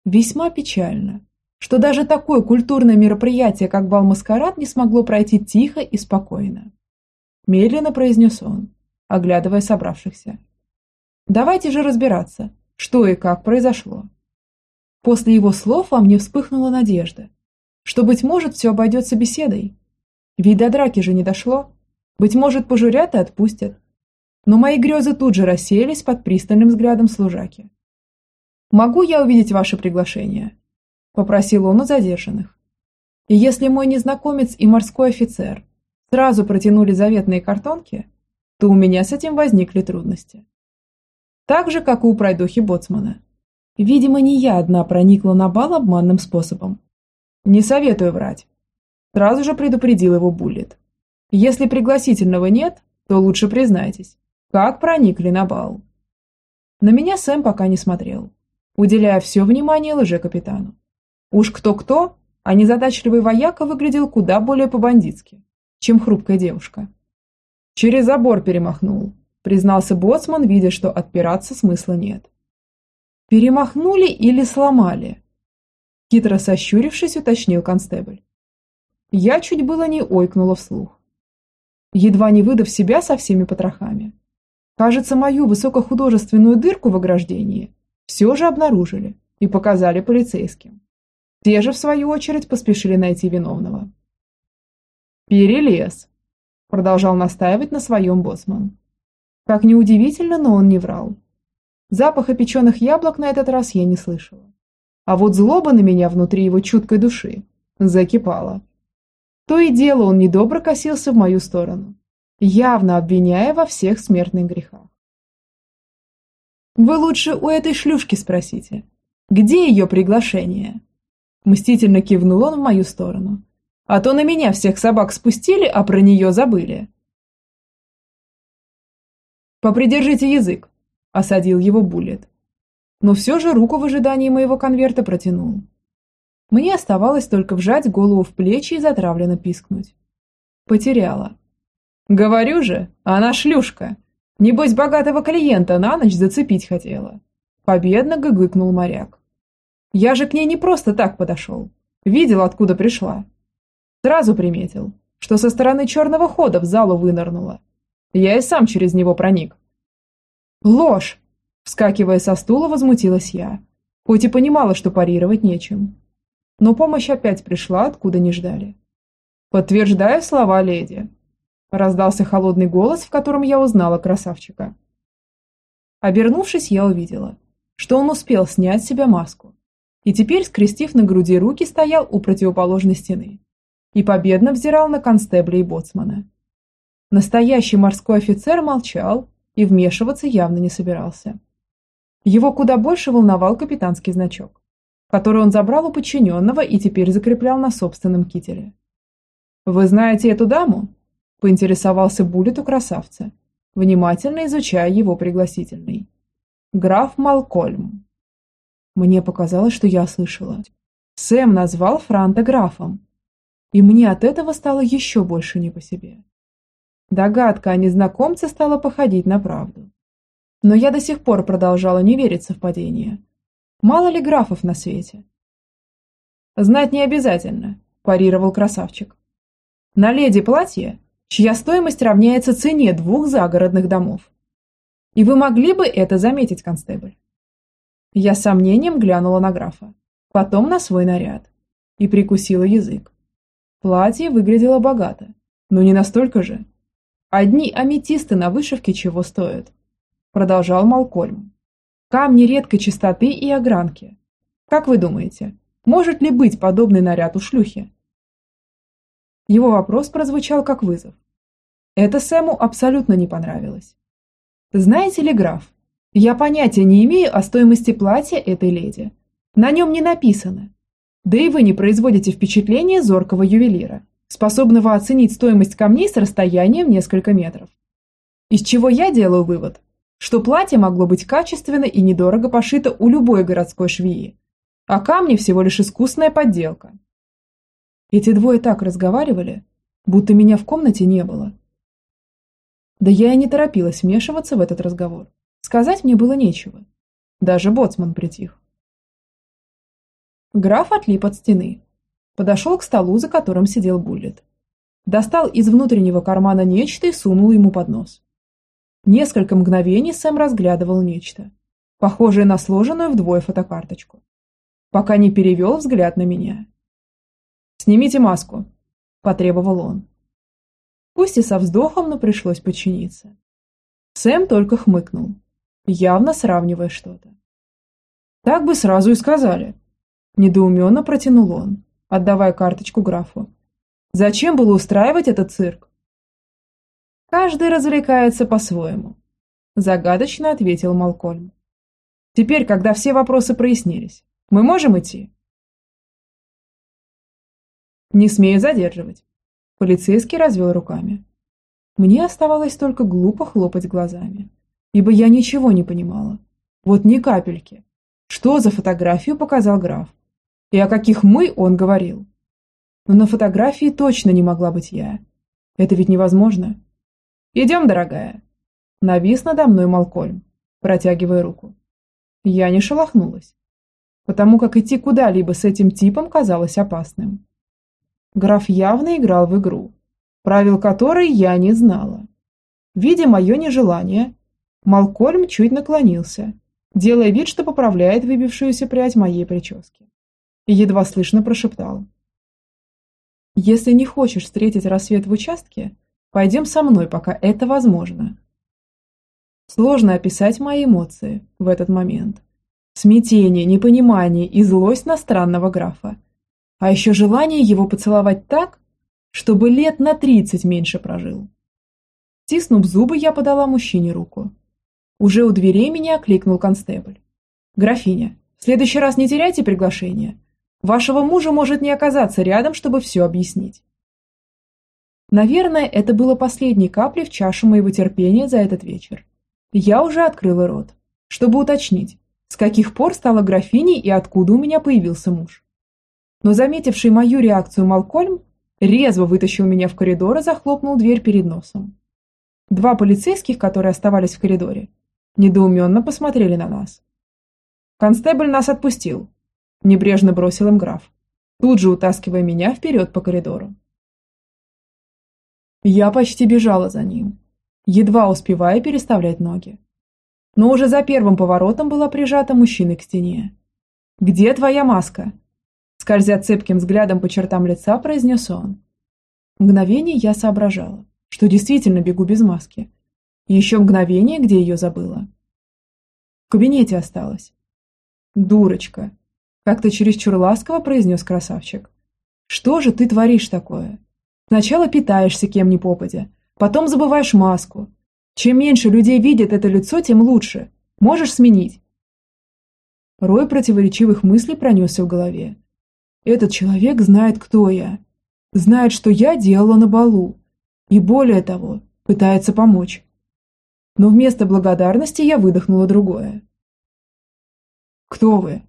Speaker 1: Весьма печально, что даже такое культурное мероприятие, как бал-маскарад, не смогло пройти тихо и спокойно. Медленно произнес он, оглядывая собравшихся. «Давайте же разбираться, что и как произошло». После его слов во мне вспыхнула надежда, что, быть может, все обойдется беседой. Ведь до драки же не дошло. Быть может, пожурят и отпустят. Но мои грезы тут же рассеялись под пристальным взглядом служаки. «Могу я увидеть ваше приглашение?» – попросил он у задержанных. И если мой незнакомец и морской офицер сразу протянули заветные картонки, то у меня с этим возникли трудности. Так же, как и у пройдохи Боцмана – Видимо, не я одна проникла на бал обманным способом. Не советую врать. Сразу же предупредил его Буллет. Если пригласительного нет, то лучше признайтесь, как проникли на бал. На меня Сэм пока не смотрел, уделяя все внимание лже-капитану. Уж кто-кто, а незадачливый вояка выглядел куда более по-бандитски, чем хрупкая девушка. Через забор перемахнул, признался боцман, видя, что отпираться смысла нет. Перемахнули или сломали? Хитро сощурившись, уточнил констебль. Я чуть было не ойкнула вслух. Едва не выдав себя со всеми потрохами. Кажется, мою высокохудожественную дырку в ограждении все же обнаружили и показали полицейским. Те же, в свою очередь, поспешили найти виновного. «Перелез», – продолжал настаивать на своем боссман. Как неудивительно, но он не врал. Запаха печеных яблок на этот раз я не слышала. А вот злоба на меня внутри его чуткой души закипала. То и дело он недобро косился в мою сторону, явно обвиняя во всех смертных грехах. «Вы лучше у этой шлюшки спросите, где ее приглашение?» Мстительно кивнул он в мою сторону. «А то на меня всех собак спустили, а про нее забыли». «Попридержите язык», – осадил его Буллет. Но все же руку в ожидании моего конверта протянул. Мне оставалось только вжать голову в плечи и затравленно пискнуть. Потеряла. «Говорю же, она шлюшка. Небось, богатого клиента на ночь зацепить хотела». Победно гыгыкнул моряк. «Я же к ней не просто так подошел. Видел, откуда пришла. Сразу приметил, что со стороны черного хода в залу вынырнула. Я и сам через него проник. «Ложь!» – вскакивая со стула, возмутилась я, хоть и понимала, что парировать нечем. но помощь опять пришла, откуда не ждали. «Подтверждаю слова леди», – раздался холодный голос, в котором я узнала красавчика. Обернувшись, я увидела, что он успел снять с себя маску, и теперь, скрестив на груди руки, стоял у противоположной стены и победно взирал на констебля и боцмана. Настоящий морской офицер молчал и вмешиваться явно не собирался. Его куда больше волновал капитанский значок, который он забрал у подчиненного и теперь закреплял на собственном кителе. «Вы знаете эту даму?» – поинтересовался Буллет у красавца, внимательно изучая его пригласительный. «Граф Малкольм». Мне показалось, что я слышала. Сэм назвал Франта графом, и мне от этого стало еще больше не по себе. Догадка о незнакомце стала походить на правду. Но я до сих пор продолжала не верить в совпадение. Мало ли графов на свете. «Знать не обязательно», – парировал красавчик. «На леди платье, чья стоимость равняется цене двух загородных домов. И вы могли бы это заметить, констебль?» Я с сомнением глянула на графа, потом на свой наряд и прикусила язык. Платье выглядело богато, но не настолько же, Одни аметисты на вышивке чего стоят. Продолжал Малкольм. Камни редкой чистоты и огранки. Как вы думаете, может ли быть подобный наряд у шлюхи? Его вопрос прозвучал как вызов. Это Сэму абсолютно не понравилось. Знаете ли, граф, я понятия не имею о стоимости платья этой леди. На нем не написано. Да и вы не производите впечатление зоркого ювелира способного оценить стоимость камней с расстоянием несколько метров. Из чего я делаю вывод, что платье могло быть качественно и недорого пошито у любой городской швеи, а камни всего лишь искусная подделка. Эти двое так разговаривали, будто меня в комнате не было. Да я и не торопилась вмешиваться в этот разговор. Сказать мне было нечего. Даже боцман притих. Граф отлип от стены, Подошел к столу, за которым сидел Буллет. Достал из внутреннего кармана нечто и сунул ему под нос. Несколько мгновений Сэм разглядывал нечто, похожее на сложенную вдвое фотокарточку, пока не перевел взгляд на меня. «Снимите маску», – потребовал он. Пусть и со вздохом, но пришлось подчиниться. Сэм только хмыкнул, явно сравнивая что-то. «Так бы сразу и сказали», – недоуменно протянул он отдавая карточку графу. Зачем было устраивать этот цирк? Каждый развлекается по-своему, загадочно ответил Малкольм. Теперь, когда все вопросы прояснились, мы можем идти? Не смею задерживать. Полицейский развел руками. Мне оставалось только глупо хлопать глазами, ибо я ничего не понимала. Вот ни капельки. Что за фотографию показал граф? И о каких «мы» он говорил. Но на фотографии точно не могла быть я. Это ведь невозможно. «Идем, дорогая!» Навис надо мной Малкольм, протягивая руку. Я не шелохнулась, потому как идти куда-либо с этим типом казалось опасным. Граф явно играл в игру, правил которой я не знала. Видя мое нежелание, Малкольм чуть наклонился, делая вид, что поправляет выбившуюся прядь моей прически и едва слышно прошептал. «Если не хочешь встретить рассвет в участке, пойдем со мной, пока это возможно». Сложно описать мои эмоции в этот момент. Смятение, непонимание и злость на странного графа. А еще желание его поцеловать так, чтобы лет на тридцать меньше прожил. Стиснув зубы, я подала мужчине руку. Уже у дверей меня окликнул констебль. «Графиня, в следующий раз не теряйте приглашение. Вашего мужа может не оказаться рядом, чтобы все объяснить. Наверное, это было последней каплей в чашу моего терпения за этот вечер. Я уже открыла рот, чтобы уточнить, с каких пор стала графиней и откуда у меня появился муж. Но заметивший мою реакцию Малкольм резво вытащил меня в коридор и захлопнул дверь перед носом. Два полицейских, которые оставались в коридоре, недоуменно посмотрели на нас. «Констебль нас отпустил», Небрежно бросил им граф, тут же утаскивая меня вперед по коридору. Я почти бежала за ним, едва успевая переставлять ноги. Но уже за первым поворотом была прижата мужчиной к стене. «Где твоя маска?» Скользя цепким взглядом по чертам лица, произнес он. Мгновение я соображала, что действительно бегу без маски. еще мгновение, где ее забыла. В кабинете осталось. Дурочка. Как-то чересчур ласково произнес красавчик. Что же ты творишь такое? Сначала питаешься кем ни попадя, потом забываешь маску. Чем меньше людей видят это лицо, тем лучше. Можешь сменить. Рой противоречивых мыслей пронесся в голове. Этот человек знает, кто я. Знает, что я делала на балу. И более того, пытается помочь. Но вместо благодарности я выдохнула другое. «Кто вы?»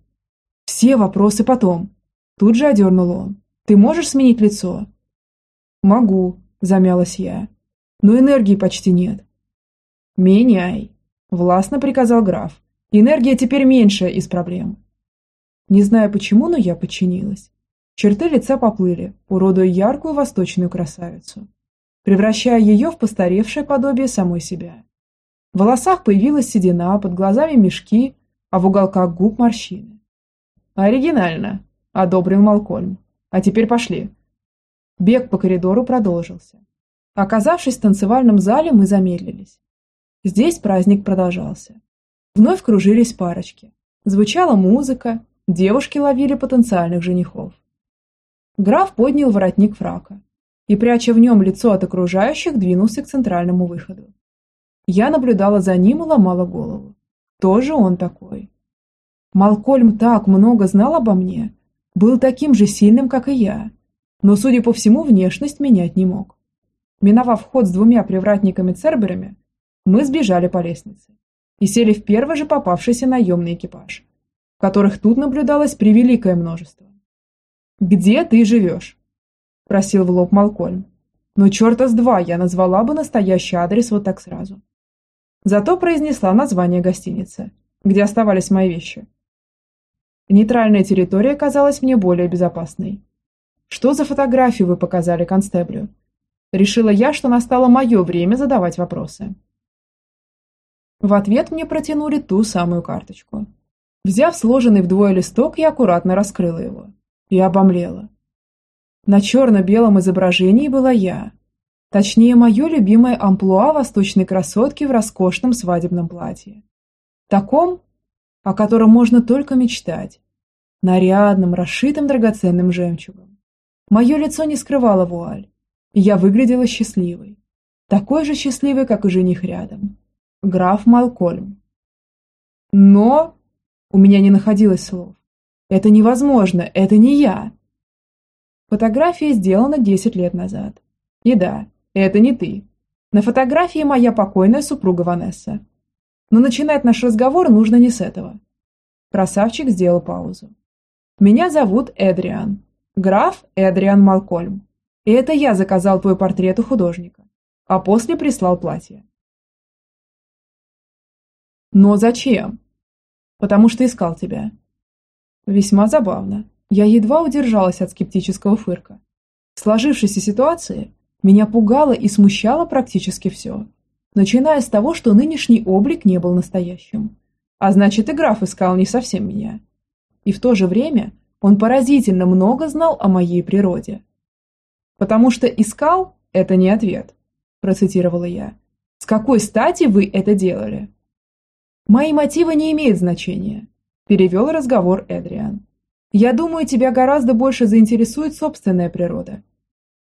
Speaker 1: «Все вопросы потом», – тут же одернул он. Ты можешь сменить лицо?» «Могу», – замялась я. «Но энергии почти нет». «Меняй», – властно приказал граф. «Энергия теперь меньшая из проблем». Не знаю почему, но я подчинилась. Черты лица поплыли, уродуя яркую восточную красавицу, превращая ее в постаревшее подобие самой себя. В волосах появилась седина, под глазами мешки, а в уголках губ морщины. «Оригинально», – одобрил Малкольм. А теперь пошли. Бег по коридору продолжился. Оказавшись в танцевальном зале, мы замедлились. Здесь праздник продолжался. Вновь кружились парочки. Звучала музыка, девушки ловили потенциальных женихов. Граф поднял воротник фрака и, пряча в нем лицо от окружающих, двинулся к центральному выходу. Я наблюдала за ним и ломала голову. Кто же он такой? Малкольм так много знал обо мне, был таким же сильным, как и я, но, судя по всему, внешность менять не мог. Миновав вход с двумя привратниками-церберами, мы сбежали по лестнице и сели в первый же попавшийся наемный экипаж, в которых тут наблюдалось превеликое множество. «Где ты живешь?» – просил в лоб Малкольм. Но черта с два я назвала бы настоящий адрес вот так сразу. Зато произнесла название гостиницы, где оставались мои вещи – Нейтральная территория казалась мне более безопасной. «Что за фотографию вы показали констеблю?» Решила я, что настало мое время задавать вопросы. В ответ мне протянули ту самую карточку. Взяв сложенный вдвое листок, я аккуратно раскрыла его. И обомлела. На черно-белом изображении была я. Точнее, мое любимое амплуа восточной красотки в роскошном свадебном платье. Таком, о котором можно только мечтать нарядным, расшитым драгоценным жемчугом. Мое лицо не скрывало вуаль, я выглядела счастливой. Такой же счастливой, как и жених рядом. Граф Малкольм. Но... У меня не находилось слов. Это невозможно, это не я. Фотография сделана 10 лет назад. И да, это не ты. На фотографии моя покойная супруга Ванесса. Но начинать наш разговор нужно не с этого. Красавчик сделал паузу. Меня зовут Эдриан. Граф Эдриан Малкольм. И это я заказал твой портрет у художника. А после прислал платье. Но зачем? Потому что искал тебя. Весьма забавно. Я едва удержалась от скептического фырка. В сложившейся ситуации меня пугало и смущало практически все. Начиная с того, что нынешний облик не был настоящим. А значит, и граф искал не совсем меня. И в то же время он поразительно много знал о моей природе. «Потому что искал – это не ответ», – процитировала я. «С какой стати вы это делали?» «Мои мотивы не имеют значения», – перевел разговор Эдриан. «Я думаю, тебя гораздо больше заинтересует собственная природа.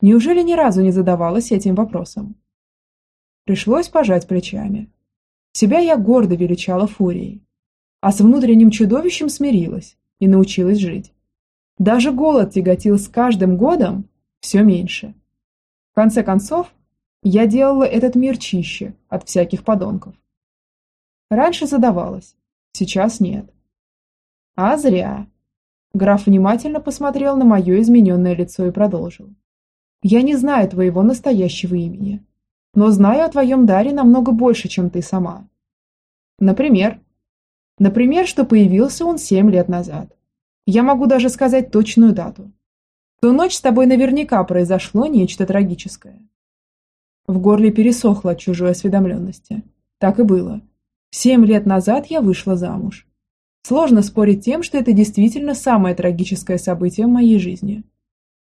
Speaker 1: Неужели ни разу не задавалась этим вопросом?» Пришлось пожать плечами. Себя я гордо величала фурией, а с внутренним чудовищем смирилась и научилась жить. Даже голод тяготил с каждым годом все меньше. В конце концов, я делала этот мир чище от всяких подонков. Раньше задавалась, сейчас нет. А зря. Граф внимательно посмотрел на мое измененное лицо и продолжил. Я не знаю твоего настоящего имени, но знаю о твоем даре намного больше, чем ты сама. Например, например, что появился он семь лет назад. Я могу даже сказать точную дату. Ту ночь с тобой наверняка произошло нечто трагическое. В горле пересохло от чужой осведомленности. Так и было. Семь лет назад я вышла замуж. Сложно спорить тем, что это действительно самое трагическое событие в моей жизни.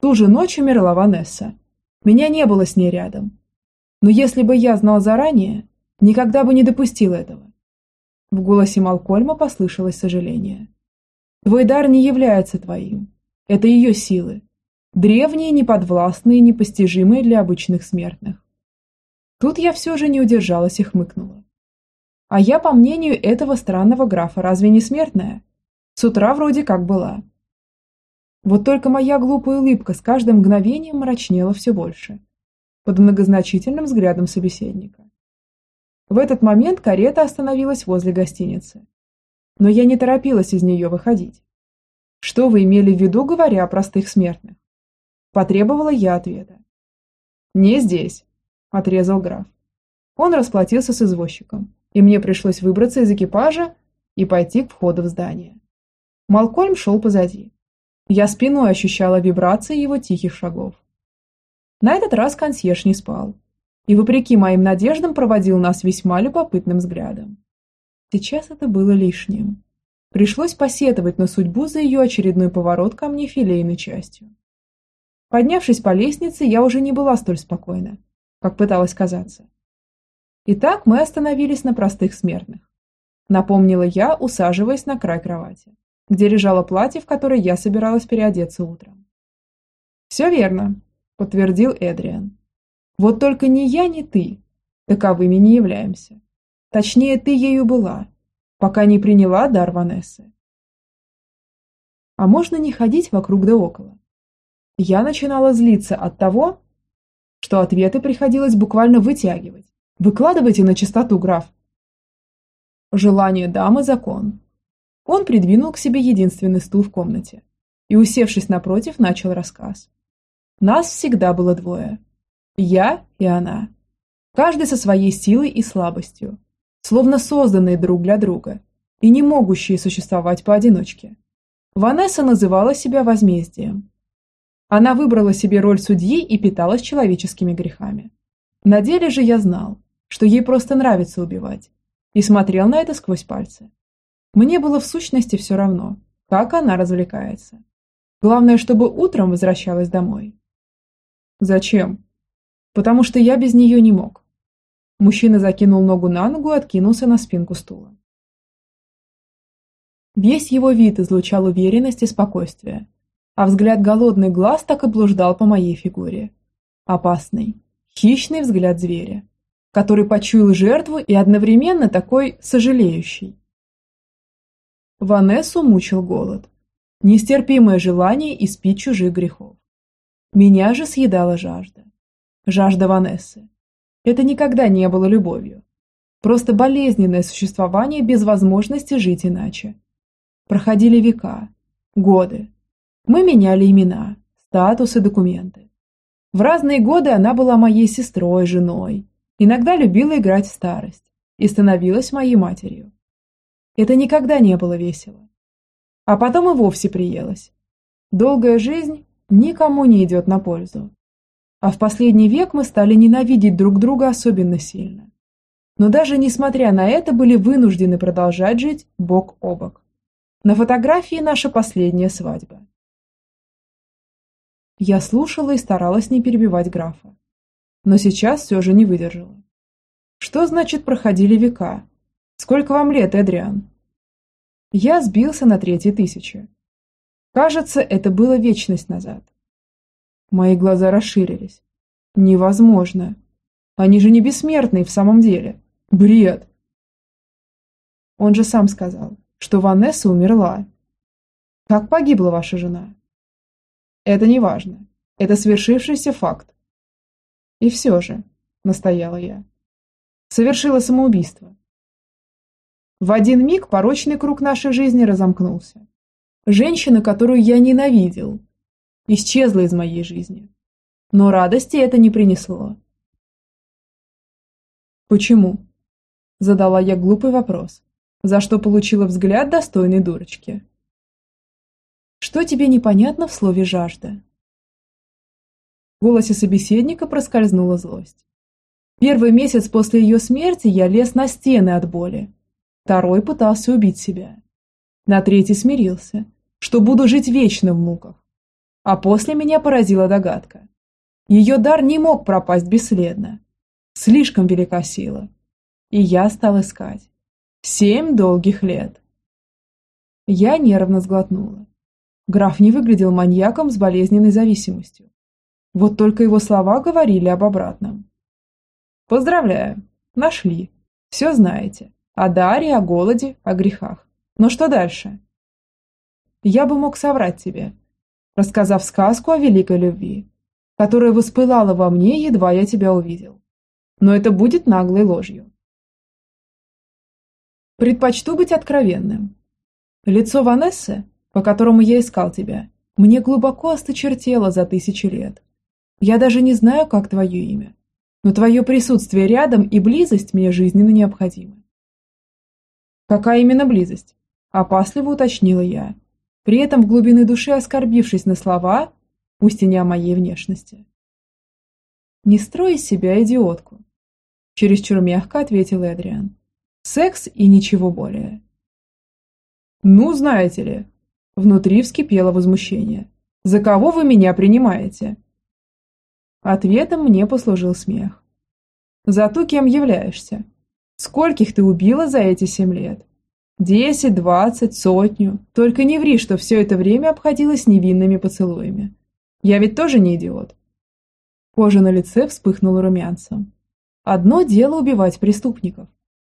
Speaker 1: Ту же ночь умерла Ванесса. Меня не было с ней рядом. Но если бы я знал заранее, никогда бы не допустил этого. В голосе Малкольма послышалось сожаление. Твой дар не является твоим. Это ее силы. Древние, неподвластные, непостижимые для обычных смертных. Тут я все же не удержалась и хмыкнула. А я, по мнению этого странного графа, разве не смертная? С утра вроде как была. Вот только моя глупая улыбка с каждым мгновением мрачнела все больше, под многозначительным взглядом собеседника. В этот момент карета остановилась возле гостиницы. Но я не торопилась из нее выходить. Что вы имели в виду, говоря о простых смертных? Потребовала я ответа. «Не здесь», – отрезал граф. Он расплатился с извозчиком, и мне пришлось выбраться из экипажа и пойти к входу в здание. Малкольм шел позади, я спиной ощущала вибрации его тихих шагов. На этот раз консьерж не спал и, вопреки моим надеждам, проводил нас весьма любопытным взглядом. Сейчас это было лишним. Пришлось посетовать на судьбу за ее очередной поворот ко мне филейной частью. Поднявшись по лестнице, я уже не была столь спокойна, как пыталась казаться. Итак, мы остановились на простых смертных. Напомнила я, усаживаясь на край кровати где лежало платье, в которое я собиралась переодеться утром. «Все верно», – подтвердил Эдриан. «Вот только ни я, ни ты таковыми не являемся. Точнее, ты ею была, пока не приняла дар Ванессы. А можно не ходить вокруг да около. Я начинала злиться от того, что ответы приходилось буквально вытягивать. Выкладывайте на чистоту, граф. Желание дамы – закон, он придвинул к себе единственный стул в комнате и, усевшись напротив, начал рассказ. Нас всегда было двое. Я и она. Каждый со своей силой и слабостью, словно созданные друг для друга и не могущие существовать поодиночке. Ванесса называла себя возмездием. Она выбрала себе роль судьи и питалась человеческими грехами. На деле же я знал, что ей просто нравится убивать, и смотрел на это сквозь пальцы. Мне было в сущности все равно, как она развлекается. Главное, чтобы утром возвращалась домой. Зачем? Потому что я без нее не мог. Мужчина закинул ногу на ногу и откинулся на спинку стула. Весь его вид излучал уверенность и спокойствие, а взгляд голодный глаз так и блуждал по моей фигуре. Опасный, хищный взгляд зверя, который почуял жертву и одновременно такой сожалеющий. Ванессу мучил голод. Нестерпимое желание испить чужих грехов. Меня же съедала жажда. Жажда Ванессы. Это никогда не было любовью. Просто болезненное существование без возможности жить иначе. Проходили века, годы. Мы меняли имена, статусы, документы. В разные годы она была моей сестрой, женой. Иногда любила играть в старость и становилась моей матерью. Это никогда не было весело. А потом и вовсе приелось. Долгая жизнь никому не идет на пользу. А в последний век мы стали ненавидеть друг друга особенно сильно. Но даже несмотря на это, были вынуждены продолжать жить бок о бок. На фотографии наша последняя свадьба. Я слушала и старалась не перебивать графа. Но сейчас все же не выдержала. Что значит проходили века? Сколько вам лет, Эдриан? Я сбился на третьей тысяче. Кажется, это было вечность назад. Мои глаза расширились. Невозможно. Они же не бессмертные в самом деле. Бред. Он же сам сказал, что Ванесса умерла. Как погибла ваша жена? Это не важно. Это свершившийся факт. И все же, настояла я, совершила самоубийство. В один миг порочный круг нашей жизни разомкнулся. Женщина, которую я ненавидел, исчезла из моей жизни. Но радости это не принесло. «Почему?» – задала я глупый вопрос, за что получила взгляд достойной дурочки. «Что тебе непонятно в слове «жажда»?» В голосе собеседника проскользнула злость. Первый месяц после ее смерти я лез на стены от боли, Второй пытался убить себя. На третий смирился, что буду жить вечно в муках. А после меня поразила догадка. Ее дар не мог пропасть бесследно. Слишком велика сила. И я стал искать. Семь долгих лет. Я нервно сглотнула. Граф не выглядел маньяком с болезненной зависимостью. Вот только его слова говорили об обратном. «Поздравляю, нашли. Все знаете. О даре, о голоде, о грехах. Но что дальше?» «Я бы мог соврать тебе, рассказав сказку о великой любви, которая воспылала во мне, едва я тебя увидел. Но это будет наглой ложью. Предпочту быть откровенным. Лицо Ванессы, по которому я искал тебя, мне глубоко осточертело за тысячи лет. Я даже не знаю, как твое имя, но твое присутствие рядом и близость мне жизненно необходимы. Какая именно близость? Опасливо уточнила я, при этом в глубины души оскорбившись на слова, пусть и не о моей внешности. «Не строй из себя идиотку», – чересчур мягко ответил Эдриан. «Секс и ничего более». «Ну, знаете ли», – внутри вскипело возмущение. «За кого вы меня принимаете?» Ответом мне послужил смех. «За ту, кем являешься. Скольких ты убила за эти семь лет? Десять, двадцать, сотню. Только не ври, что все это время обходилось невинными поцелуями. Я ведь тоже не идиот. Кожа на лице вспыхнула румянцем. Одно дело убивать преступников,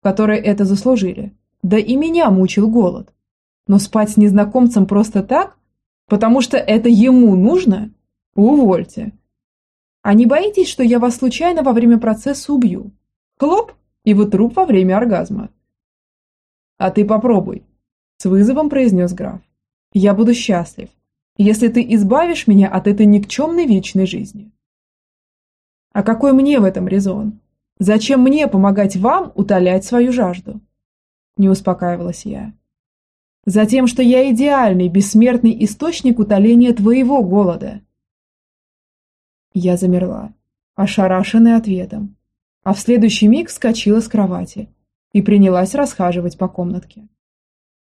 Speaker 1: которые это заслужили. Да и меня мучил голод. Но спать с незнакомцем просто так? Потому что это ему нужно? Увольте. А не боитесь, что я вас случайно во время процесса убью? Хлоп, и вы труп во время оргазма. «А ты попробуй», – с вызовом произнес граф. «Я буду счастлив, если ты избавишь меня от этой никчемной вечной жизни». «А какой мне в этом резон? Зачем мне помогать вам утолять свою жажду?» Не успокаивалась я. «Затем, что я идеальный, бессмертный источник утоления твоего голода». Я замерла, ошарашенная ответом, а в следующий миг вскочила с кровати и принялась расхаживать по комнатке.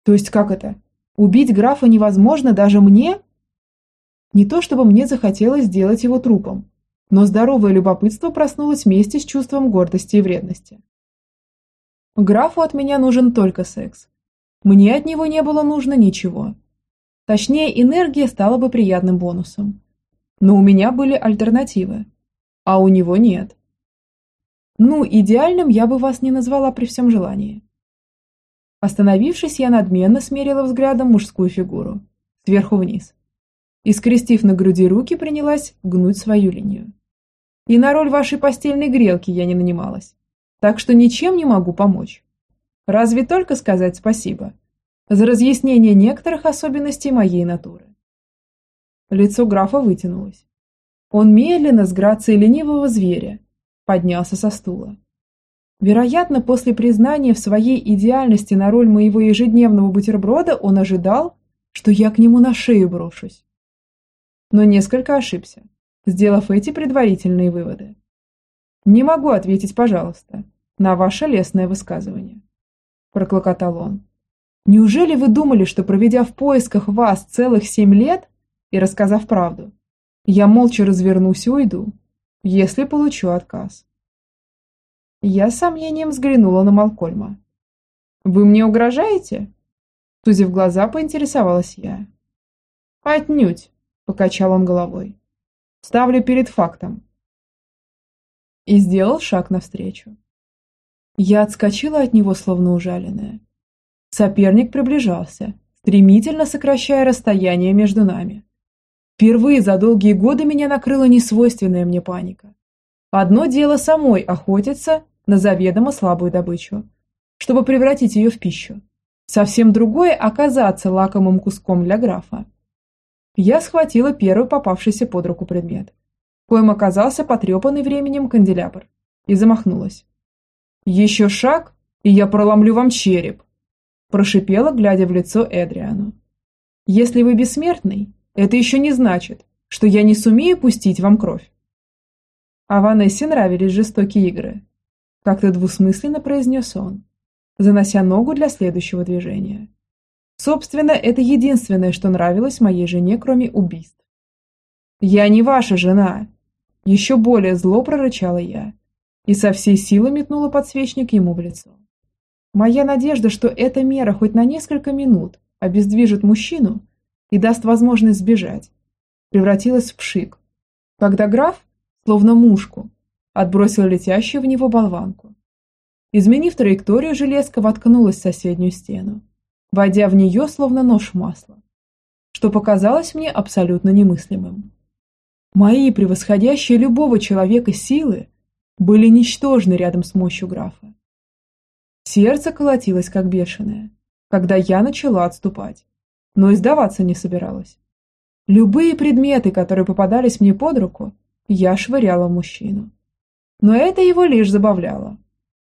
Speaker 1: То есть как это? Убить графа невозможно даже мне? Не то чтобы мне захотелось сделать его трупом, но здоровое любопытство проснулось вместе с чувством гордости и вредности. Графу от меня нужен только секс. Мне от него не было нужно ничего. Точнее, энергия стала бы приятным бонусом. Но у меня были альтернативы, а у него нет. Ну, идеальным я бы вас не назвала при всем желании. Остановившись, я надменно смерила взглядом мужскую фигуру, сверху вниз. И, скрестив на груди руки, принялась гнуть свою линию. И на роль вашей постельной грелки я не нанималась, так что ничем не могу помочь. Разве только сказать спасибо за разъяснение некоторых особенностей моей натуры. Лицо графа вытянулось. Он медленно, с грацией ленивого зверя, поднялся со стула. Вероятно, после признания в своей идеальности на роль моего ежедневного бутерброда он ожидал, что я к нему на шею брошусь. Но несколько ошибся, сделав эти предварительные выводы. «Не могу ответить, пожалуйста, на ваше лестное высказывание», – проклокотал он. «Неужели вы думали, что, проведя в поисках вас целых семь лет и рассказав правду, я молча развернусь и уйду?» Если получу отказ. Я с сомнением взглянула на Малкольма. «Вы мне угрожаете?» Сузив глаза, поинтересовалась я. «Отнюдь», – покачал он головой. «Ставлю перед фактом». И сделал шаг навстречу. Я отскочила от него, словно ужаленная. Соперник приближался, стремительно сокращая расстояние между нами. Впервые за долгие годы меня накрыла несвойственная мне паника. Одно дело самой охотиться на заведомо слабую добычу, чтобы превратить ее в пищу. Совсем другое – оказаться лакомым куском для графа. Я схватила первый попавшийся под руку предмет, коим оказался потрепанный временем канделябр, и замахнулась. «Еще шаг, и я проломлю вам череп!» прошипела, глядя в лицо Эдриану. «Если вы бессмертный, это еще не значит, что я не сумею пустить вам кровь. А Ванессе нравились жестокие игры. Как-то двусмысленно произнес он, занося ногу для следующего движения. Собственно, это единственное, что нравилось моей жене, кроме убийств. «Я не ваша жена!» Еще более зло прорычала я и со всей силы метнула подсвечник ему в лицо. Моя надежда, что эта мера хоть на несколько минут обездвижит мужчину и даст возможность сбежать, превратилась в пшик, когда граф, словно мушку, отбросил летящую в него болванку. Изменив траекторию, железка воткнулась в соседнюю стену, войдя в нее словно нож в масло, что показалось мне абсолютно немыслимым. Мои превосходящие любого человека силы были ничтожны рядом с мощью графа. Сердце колотилось как бешеное, когда я начала отступать, но и сдаваться не собиралась. Любые предметы, которые попадались мне под руку, я швыряла мужчину. Но это его лишь забавляло.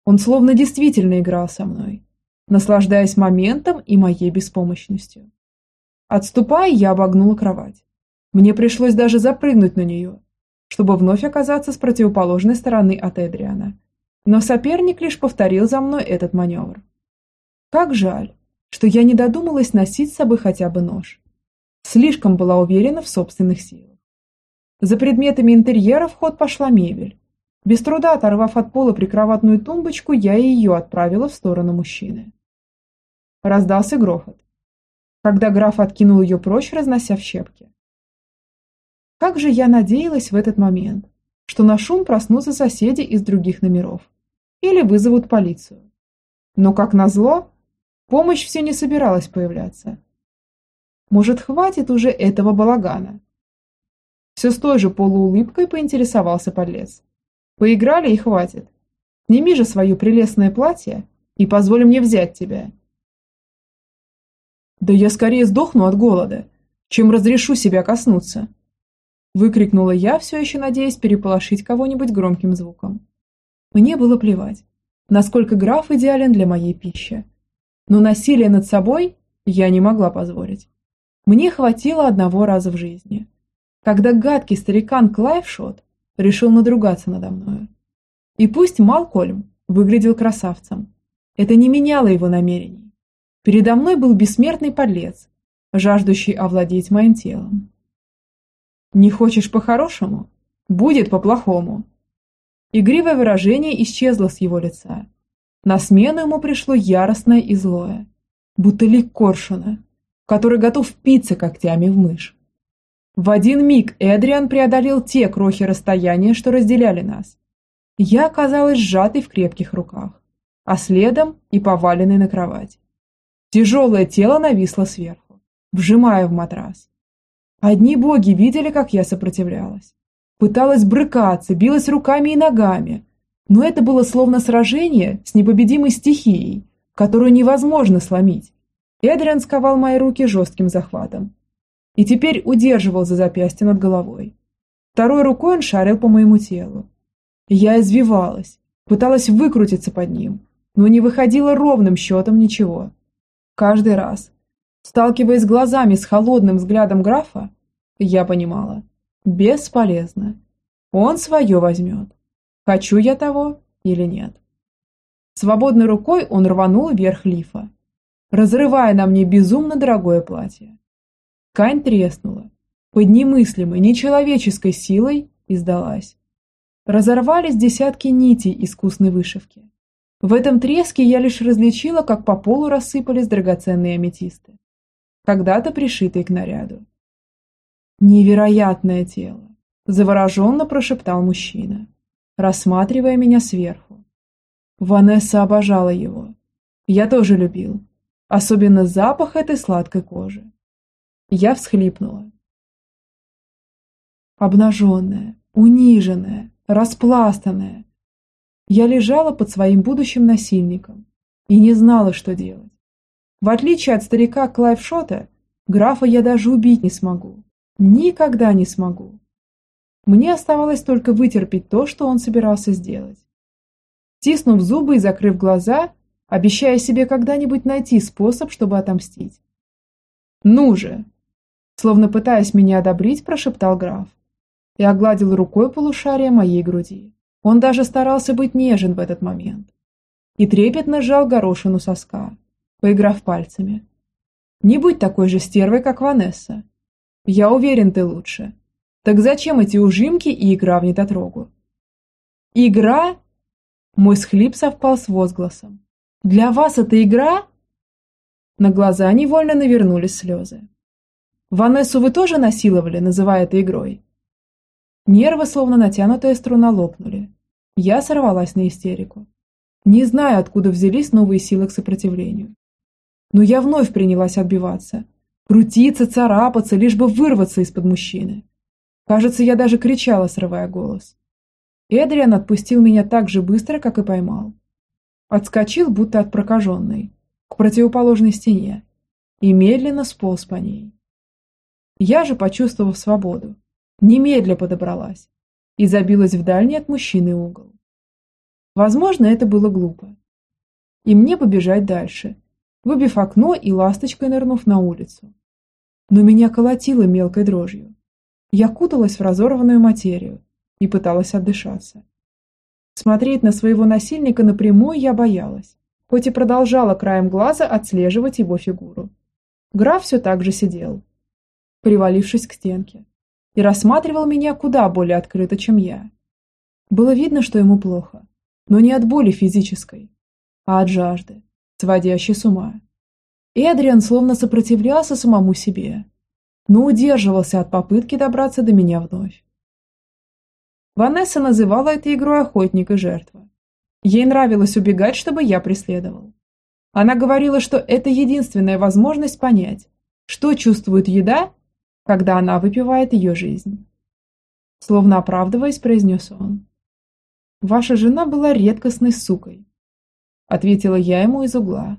Speaker 1: Он словно действительно играл со мной, наслаждаясь моментом и моей беспомощностью. Отступая, я обогнула кровать. Мне пришлось даже запрыгнуть на нее, чтобы вновь оказаться с противоположной стороны от Эдриана. Но соперник лишь повторил за мной этот маневр. Как жаль, что я не додумалась носить с собой хотя бы нож. Слишком была уверена в собственных силах. За предметами интерьера в ход пошла мебель. Без труда оторвав от пола прикроватную тумбочку, я ее отправила в сторону мужчины. Раздался грохот, когда граф откинул ее прочь, разнося в щепки. Как же я надеялась в этот момент, что на шум проснутся соседи из других номеров или вызовут полицию. Но, как назло, помощь все не собиралась появляться. Может, хватит уже этого балагана? Все с той же полуулыбкой поинтересовался подлец. Поиграли и хватит. Сними же свое прелестное платье и позволь мне взять тебя. Да я скорее сдохну от голода, чем разрешу себя коснуться. Выкрикнула я, все еще надеясь переполошить кого-нибудь громким звуком. Мне было плевать, насколько граф идеален для моей пищи. Но насилие над собой я не могла позволить. Мне хватило одного раза в жизни, когда гадкий старикан Клайвшот решил надругаться надо мною. И пусть Малкольм выглядел красавцем, это не меняло его намерений. Передо мной был бессмертный подлец, жаждущий овладеть моим телом. Не хочешь по-хорошему? Будет по-плохому. Игривое выражение исчезло с его лица. На смену ему пришло яростное и злое, будто лик коршуна, который готов впиться когтями в мышь. В один миг Эдриан преодолел те крохи расстояния, что разделяли нас. Я оказалась сжатой в крепких руках, а следом и поваленной на кровать. Тяжелое тело нависло сверху, вжимая в матрас. Одни боги видели, как я сопротивлялась. Пыталась брыкаться, билась руками и ногами. Но это было словно сражение с непобедимой стихией, которую невозможно сломить. Эдриан сковал мои руки жестким захватом. И теперь удерживал за запястье над головой. Второй рукой он шарил по моему телу. Я извивалась, пыталась выкрутиться под ним, но не выходило ровным счетом ничего. Каждый раз, Сталкиваясь глазами с холодным взглядом графа, я понимала – бесполезно. Он свое возьмет. Хочу я того или нет. Свободной рукой он рванул вверх лифа, разрывая на мне безумно дорогое платье. Ткань треснула, под немыслимой, нечеловеческой силой и сдалась. Разорвались десятки нитей искусной вышивки. В этом треске я лишь различила, как по полу рассыпались драгоценные аметисты когда-то пришитый к наряду. «Невероятное тело!» – завороженно прошептал мужчина, рассматривая меня сверху. Ванесса обожала его. Я тоже любил, особенно запах этой сладкой кожи. Я всхлипнула. Обнаженная, униженная, распластанная. Я лежала под своим будущим насильником и не знала, что делать. В отличие от старика Клайвшота, графа я даже убить не смогу. Никогда не смогу. Мне оставалось только вытерпеть то, что он собирался сделать. Стиснув зубы и закрыв глаза, обещая себе когда-нибудь найти способ, чтобы отомстить. «Ну же!» Словно пытаясь меня одобрить, прошептал граф и огладил рукой полушария моей груди. Он даже старался быть нежен в этот момент и трепетно сжал горошину соска поиграв пальцами. Не будь такой же стервой, как Ванесса. Я уверен, ты лучше. Так зачем эти ужимки и игра в недотрогу? Игра? Мой схлип совпал с возгласом. Для вас это игра? На глаза невольно навернулись слезы. Ванессу вы тоже насиловали, называя это игрой? Нервы, словно натянутая струна, лопнули. Я сорвалась на истерику. Не знаю, откуда взялись новые силы к сопротивлению. Но я вновь принялась отбиваться. Крутиться, царапаться, лишь бы вырваться из-под мужчины. Кажется, я даже кричала, срывая голос. Эдриан отпустил меня так же быстро, как и поймал. Отскочил, будто от прокаженной, к противоположной стене и медленно сполз по ней. Я же, почувствовав свободу, немедля подобралась и забилась в дальний от мужчины угол. Возможно, это было глупо. И мне побежать дальше, выбив окно и ласточкой нырнув на улицу. Но меня колотило мелкой дрожью. Я куталась в разорванную материю и пыталась отдышаться. Смотреть на своего насильника напрямую я боялась, хоть и продолжала краем глаза отслеживать его фигуру. Граф все так же сидел, привалившись к стенке, и рассматривал меня куда более открыто, чем я. Было видно, что ему плохо, но не от боли физической, а от жажды, сводящей с ума. Эдриан словно сопротивлялся самому себе, но удерживался от попытки добраться до меня вновь. Ванесса называла это игрой охотник и жертва. Ей нравилось убегать, чтобы я преследовал. Она говорила, что это единственная возможность понять, что чувствует еда когда она выпивает ее жизнь. Словно оправдываясь, произнес он. «Ваша жена была редкостной сукой», — ответила я ему из угла.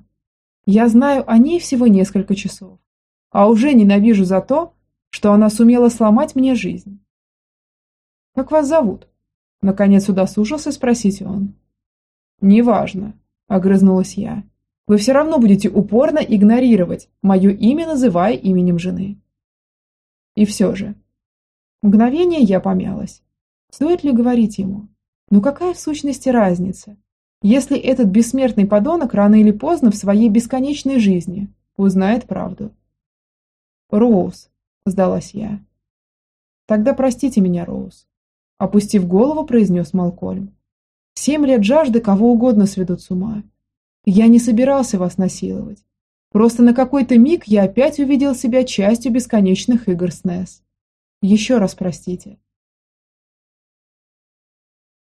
Speaker 1: «Я знаю о ней всего несколько часов, а уже ненавижу за то, что она сумела сломать мне жизнь». «Как вас зовут?» — наконец удосужился спросить он. «Неважно», — огрызнулась я. «Вы все равно будете упорно игнорировать мое имя, называя именем жены». И все же. Мгновение я помялась. Стоит ли говорить ему? Ну какая в сущности разница, если этот бессмертный подонок рано или поздно в своей бесконечной жизни узнает правду? «Роуз», – сдалась я. «Тогда простите меня, Роуз», – опустив голову, произнес Малкольм. «Семь лет жажды кого угодно сведут с ума. Я не собирался вас насиловать. Просто на какой-то миг я опять увидел себя частью бесконечных игр с Несс. Еще раз простите.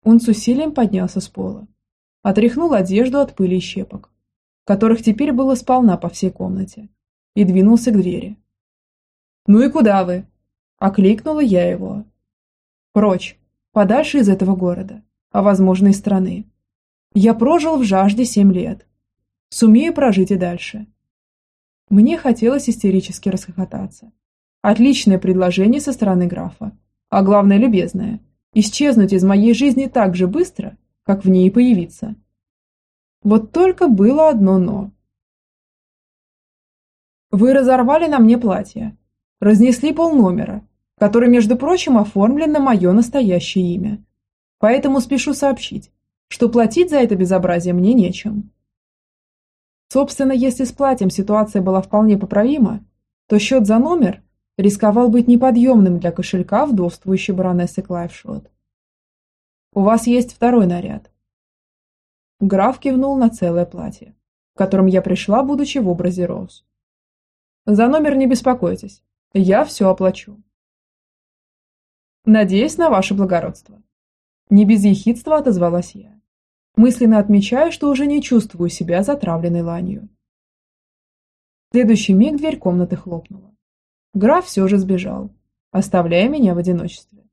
Speaker 1: Он с усилием поднялся с пола. Отряхнул одежду от пыли и щепок, которых теперь было сполна по всей комнате, и двинулся к двери. «Ну и куда вы?» – окликнула я его. «Прочь, подальше из этого города, а возможно и страны. Я прожил в жажде семь лет. Сумею прожить и дальше. Мне хотелось истерически расхохотаться. Отличное предложение со стороны графа. А главное, любезное. Исчезнуть из моей жизни так же быстро, как в ней появиться. Вот только было одно «но». Вы разорвали на мне платье. Разнесли полномера, который, между прочим, оформлен на мое настоящее имя. Поэтому спешу сообщить, что платить за это безобразие мне нечем. Собственно, если с платьем ситуация была вполне поправима, то счет за номер рисковал быть неподъемным для кошелька вдовствующей баронессы Клайвшот. «У вас есть второй наряд». Граф кивнул на целое платье, в котором я пришла, будучи в образе Роуз. «За номер не беспокойтесь, я все оплачу». «Надеюсь на ваше благородство». Не без ехидства отозвалась я. Мысленно отмечаю, что уже не чувствую себя затравленной ланью. В следующий миг дверь комнаты хлопнула. Граф все же сбежал, оставляя меня в одиночестве.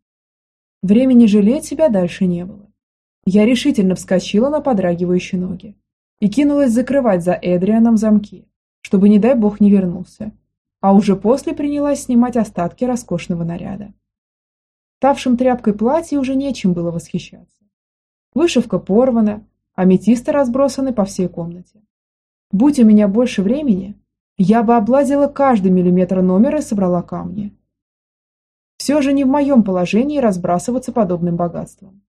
Speaker 1: Времени жалеть себя дальше не было. Я решительно вскочила на подрагивающие ноги и кинулась закрывать за Эдрианом замки, чтобы, не дай бог, не вернулся, а уже после принялась снимать остатки роскошного наряда. Ставшим тряпкой платье уже нечем было восхищаться. Вышивка порвана, аметисты разбросаны по всей комнате. Будь у меня больше времени, я бы облазила каждый миллиметр номера и собрала камни. Все же не в моем положении разбрасываться подобным богатством.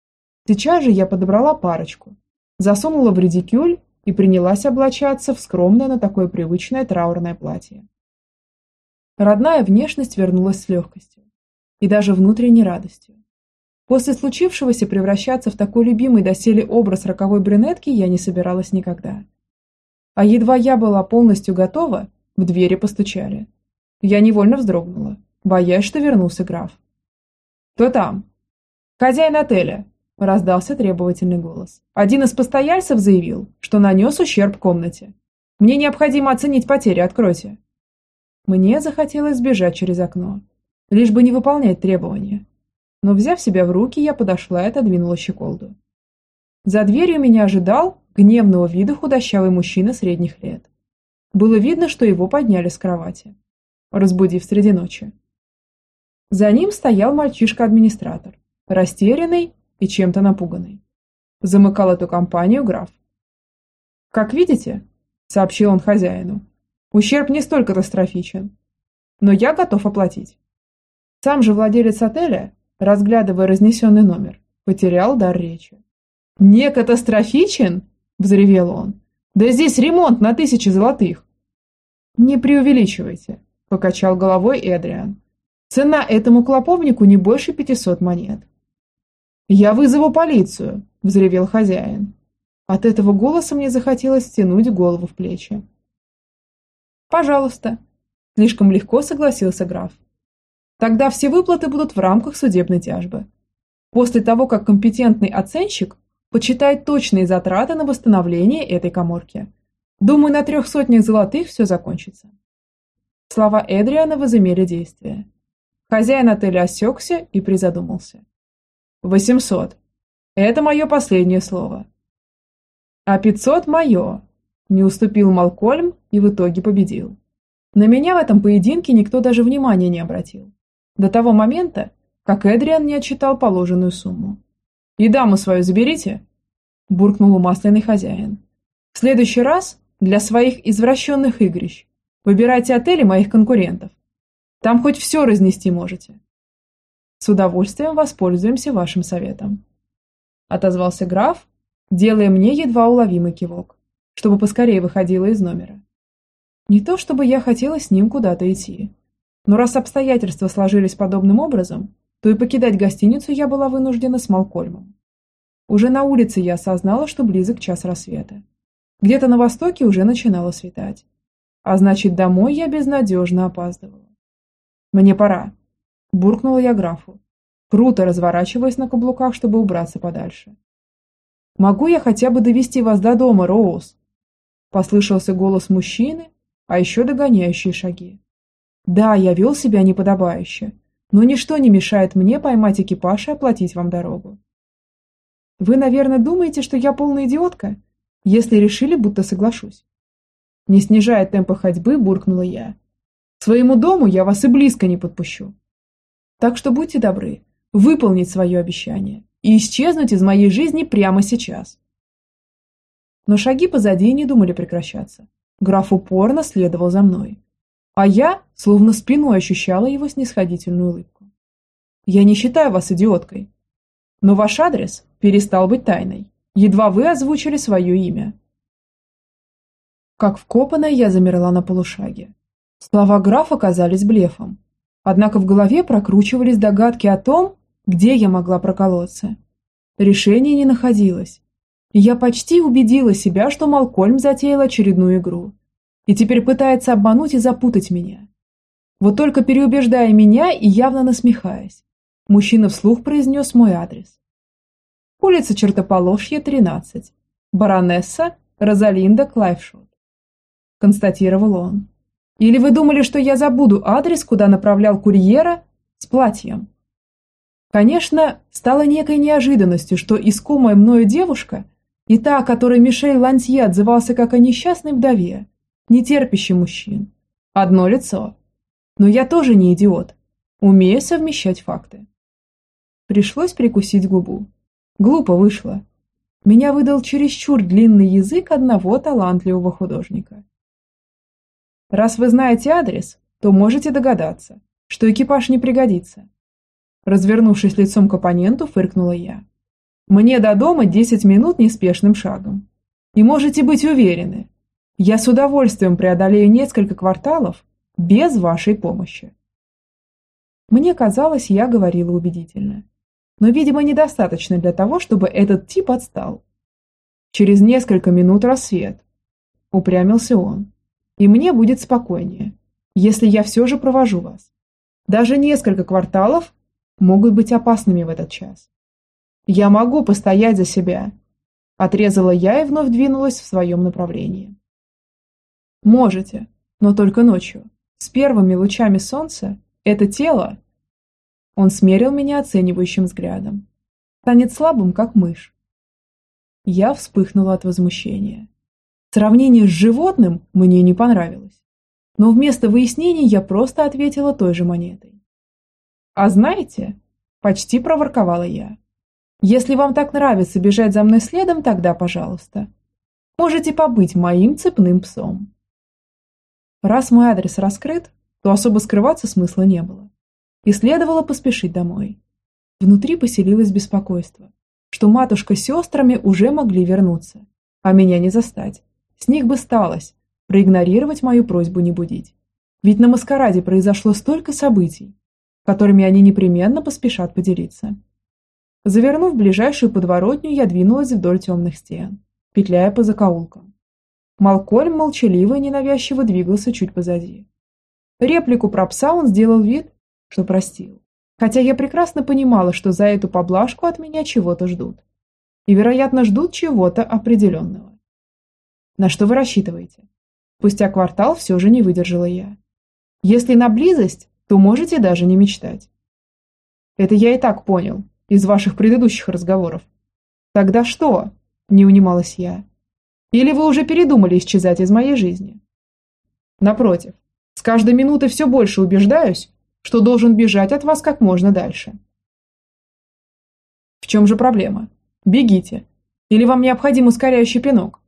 Speaker 1: Сейчас же я подобрала парочку, засунула в редикюль и принялась облачаться в скромное, но такое привычное траурное платье. Родная внешность вернулась с легкостью и даже внутренней радостью. После случившегося превращаться в такой любимый доселе образ роковой брюнетки я не собиралась никогда. А едва я была полностью готова, в двери постучали. Я невольно вздрогнула, боясь, что вернулся граф. «Кто там?» «Хозяин отеля», – раздался требовательный голос. «Один из постояльцев заявил, что нанес ущерб комнате. Мне необходимо оценить потери, откройте». Мне захотелось сбежать через окно, лишь бы не выполнять требования. Но, взяв себя в руки, я подошла и отодвинула щеколду. За дверью меня ожидал гневного вида худощавый мужчина средних лет. Было видно, что его подняли с кровати, разбудив среди ночи. За ним стоял мальчишка-администратор, растерянный и чем-то напуганный. Замыкал эту компанию граф. «Как видите», — сообщил он хозяину, — «ущерб не столь катастрофичен, но я готов оплатить». Сам же владелец отеля, разглядывая разнесенный номер, потерял дар речи. «Не катастрофичен?» – взревел он. «Да здесь ремонт на тысячи золотых!» «Не преувеличивайте», – покачал головой Эдриан. «Цена этому клоповнику не больше пятисот монет». «Я вызову полицию!» – взревел хозяин. От этого голоса мне захотелось стянуть голову в плечи. «Пожалуйста», – слишком легко согласился граф. «Тогда все выплаты будут в рамках судебной тяжбы. После того, как компетентный оценщик почитает точные затраты на восстановление этой коморки. Думаю, на трех сотнях золотых все закончится». Слова Эдриана возымели действие. Хозяин отеля осекся и призадумался. Восемьсот. Это мое последнее слово. А пятьсот мое. Не уступил Малкольм и в итоге победил. На меня в этом поединке никто даже внимания не обратил. До того момента, как Эдриан не отчитал положенную сумму. «И даму свою заберите!» – буркнул умасленный хозяин. «В следующий раз для своих извращенных игрищ выбирайте отели моих конкурентов. Там хоть все разнести можете». С удовольствием воспользуемся вашим советом. Отозвался граф, делая мне едва уловимый кивок, чтобы поскорее выходила из номера. Не то чтобы я хотела с ним куда-то идти, но раз обстоятельства сложились подобным образом, то и покидать гостиницу я была вынуждена с Малкольмом. Уже на улице я осознала, что близок час рассвета. Где-то на востоке уже начинало светать. А значит, домой я безнадежно опаздывала. Мне пора. Буркнула я графу, круто разворачиваясь на каблуках, чтобы убраться подальше. «Могу я хотя бы довести вас до дома, Роуз?» Послышался голос мужчины, а еще догоняющие шаги. «Да, я вел себя неподобающе, но ничто не мешает мне поймать экипаж и оплатить вам дорогу». «Вы, наверное, думаете, что я полная идиотка, если решили, будто соглашусь?» Не снижая темпа ходьбы, буркнула я. «К своему дому я вас и близко не подпущу». Так что будьте добры, выполнить свое обещание и исчезнуть из моей жизни прямо сейчас. Но шаги позади не думали прекращаться. Граф упорно следовал за мной. А я, словно спиной, ощущала его снисходительную улыбку. Я не считаю вас идиоткой. Но ваш адрес перестал быть тайной. Едва вы озвучили свое имя. Как вкопанная, я замерла на полушаге. Слова графа казались блефом. Однако в голове прокручивались догадки о том, где я могла проколоться. Решения не находилось. Я почти убедила себя, что Малкольм затеял очередную игру. И теперь пытается обмануть и запутать меня. Вот только переубеждая меня и явно насмехаясь, мужчина вслух произнес мой адрес. Улица Чертополошье, 13. Баронесса Розалинда Клайфшот. Констатировал он. Или вы думали, что я забуду адрес, куда направлял курьера с платьем? Конечно, стало некой неожиданностью, что искомая мною девушка и та, о которой Мишель Лантье отзывался как о несчастной вдове, не терпящей мужчин. Одно лицо. Но я тоже не идиот. Умею совмещать факты. Пришлось прикусить губу. Глупо вышло. Меня выдал чересчур длинный язык одного талантливого художника. Раз вы знаете адрес, то можете догадаться, что экипаж не пригодится. Развернувшись лицом к оппоненту, фыркнула я. Мне до дома 10 минут неспешным шагом. И можете быть уверены, я с удовольствием преодолею несколько кварталов без вашей помощи. Мне казалось, я говорила убедительно. Но, видимо, недостаточно для того, чтобы этот тип отстал. Через несколько минут рассвет. Упрямился он. И мне будет спокойнее, если я все же провожу вас. Даже несколько кварталов могут быть опасными в этот час. Я могу постоять за себя. Отрезала я и вновь двинулась в своем направлении. Можете, но только ночью. С первыми лучами солнца это тело... Он смерил меня оценивающим взглядом. Станет слабым, как мышь. Я вспыхнула от возмущения. Сравнение с животным мне не понравилось. Но вместо выяснений я просто ответила той же монетой. «А знаете?» – почти проворковала я. «Если вам так нравится бежать за мной следом, тогда, пожалуйста, можете побыть моим цепным псом». Раз мой адрес раскрыт, то особо скрываться смысла не было. И следовало поспешить домой. Внутри поселилось беспокойство, что матушка с сестрами уже могли вернуться, а меня не застать. С них бы сталось проигнорировать мою просьбу не будить. Ведь на маскараде произошло столько событий, которыми они непременно поспешат поделиться. Завернув в ближайшую подворотню, я двинулась вдоль темных стен, петляя по закоулкам. Малкольм молчаливо и ненавязчиво двигался чуть позади. Реплику про пса он сделал вид, что простил. Хотя я прекрасно понимала, что за эту поблажку от меня чего-то ждут. И, вероятно, ждут чего-то определенного. На что вы рассчитываете? Спустя квартал все же не выдержала я. Если на близость, то можете даже не мечтать. Это я и так понял из ваших предыдущих разговоров. Тогда что? Не унималась я. Или вы уже передумали исчезать из моей жизни? Напротив, с каждой минутой все больше убеждаюсь, что должен бежать от вас как можно дальше. В чем же проблема? Бегите. Или вам необходим ускоряющий пинок?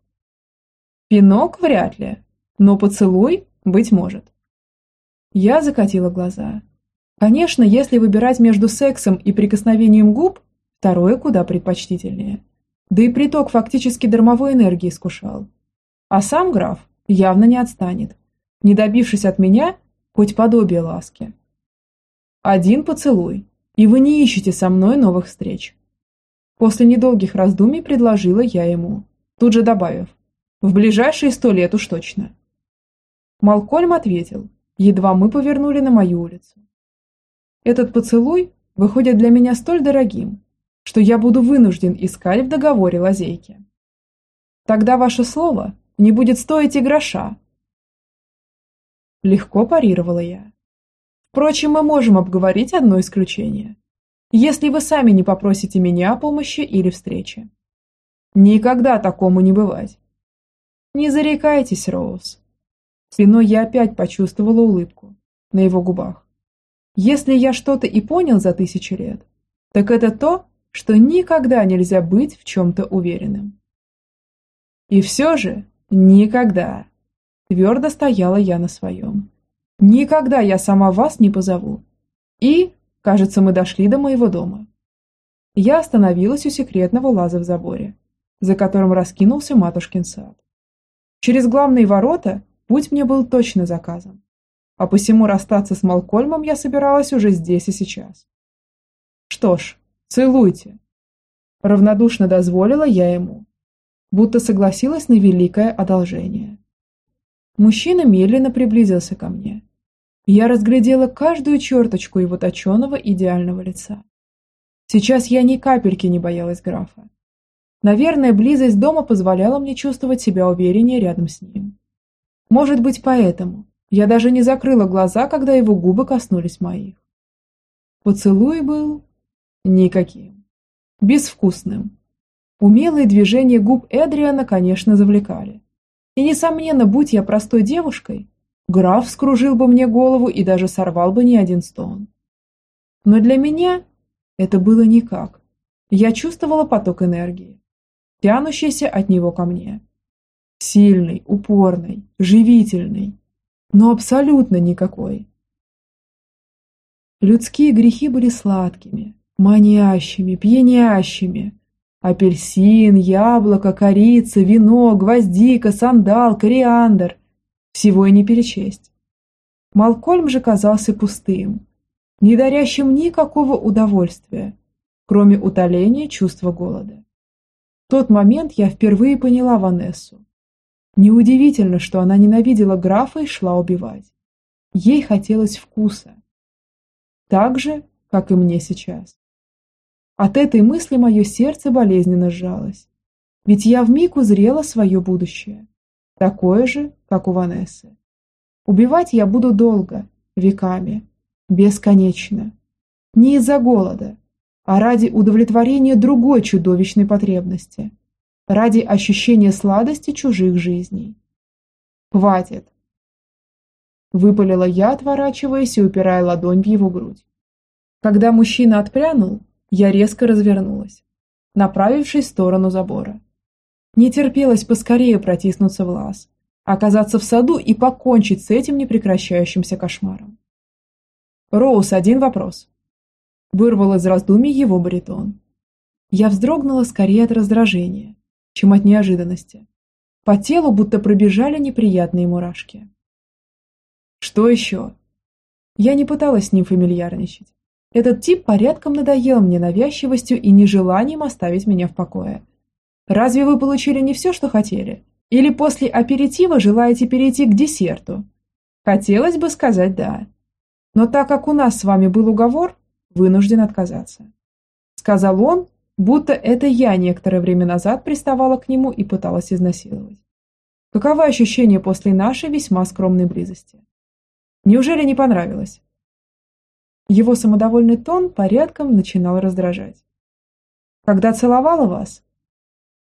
Speaker 1: Пинок вряд ли, но поцелуй быть может. Я закатила глаза. Конечно, если выбирать между сексом и прикосновением губ, второе куда предпочтительнее. Да и приток фактически дармовой энергии искушал. А сам граф явно не отстанет, не добившись от меня хоть подобие ласки. Один поцелуй, и вы не ищете со мной новых встреч. После недолгих раздумий предложила я ему, тут же добавив, в ближайшие сто лет уж точно. Малкольм ответил, едва мы повернули на мою улицу. Этот поцелуй выходит для меня столь дорогим, что я буду вынужден искать в договоре лазейки. Тогда ваше слово не будет стоить и гроша. Легко парировала я. Впрочем, мы можем обговорить одно исключение. Если вы сами не попросите меня о помощи или встрече. Никогда такому не бывать. Не зарекайтесь, Роуз. Спиной я опять почувствовала улыбку на его губах. Если я что-то и понял за тысячи лет, так это то, что никогда нельзя быть в чем-то уверенным. И все же никогда. Твердо стояла я на своем. Никогда я сама вас не позову. И, кажется, мы дошли до моего дома. Я остановилась у секретного лаза в заборе, за которым раскинулся матушкин сад. Через главные ворота путь мне был точно заказан, а посему расстаться с Малкольмом я собиралась уже здесь и сейчас. Что ж, Целуйте!» Равнодушно дозволила я ему, будто согласилась на великое одолжение. Мужчина медленно приблизился ко мне. Я разглядела каждую черточку его точеного идеального лица. Сейчас я ни капельки не боялась графа. Наверное, близость дома позволяла мне чувствовать себя увереннее рядом с ним. Может быть, поэтому я даже не закрыла глаза, когда его губы коснулись моих. Поцелуй был Никаким. Безвкусным. Умелые движения губ Эдриана, конечно, завлекали. И, несомненно, будь я простой девушкой, граф скружил бы мне голову и даже сорвал бы не один стон. Но для меня это было никак. Я чувствовала поток энергии, тянущийся от него ко мне. Сильный, упорный, живительный, но абсолютно никакой. Людские грехи были сладкими, манящими, пьянящими. Апельсин, яблоко, корица, вино, гвоздика, сандал, кориандр. Всего и не перечесть. Малкольм же казался пустым, не дарящим никакого удовольствия, кроме утоления чувства голода. В тот момент я впервые поняла Ванессу. Неудивительно, что она ненавидела графа и шла убивать. Ей хотелось вкуса. Так же, как и мне сейчас. От этой мысли мое сердце болезненно сжалось. Ведь я вмиг узрела свое будущее. Такое же, как у Ванессы. Убивать я буду долго, веками, бесконечно. Не из-за голода, а ради удовлетворения другой чудовищной потребности. Ради ощущения сладости чужих жизней. Хватит. Выпалила я, отворачиваясь и упирая ладонь в его грудь. Когда мужчина отпрянул, я резко развернулась, направившись в сторону забора. Не терпелось поскорее протиснуться в лаз, оказаться в саду и покончить с этим непрекращающимся кошмаром. «Роуз, один вопрос», – вырвал из раздумий его баритон. Я вздрогнула скорее от раздражения, чем от неожиданности. По телу будто пробежали неприятные мурашки. «Что еще?» Я не пыталась с ним фамильярничать. Этот тип порядком надоел мне навязчивостью и нежеланием оставить меня в покое. Разве вы получили не все, что хотели? Или после аперитива желаете перейти к десерту? Хотелось бы сказать «да». Но так как у нас с вами был уговор, вынужден отказаться. Сказал он, будто это я некоторое время назад приставала к нему и пыталась изнасиловать. Каковы ощущения после нашей весьма скромной близости? Неужели не понравилось? Его самодовольный тон порядком начинал раздражать. Когда целовала вас,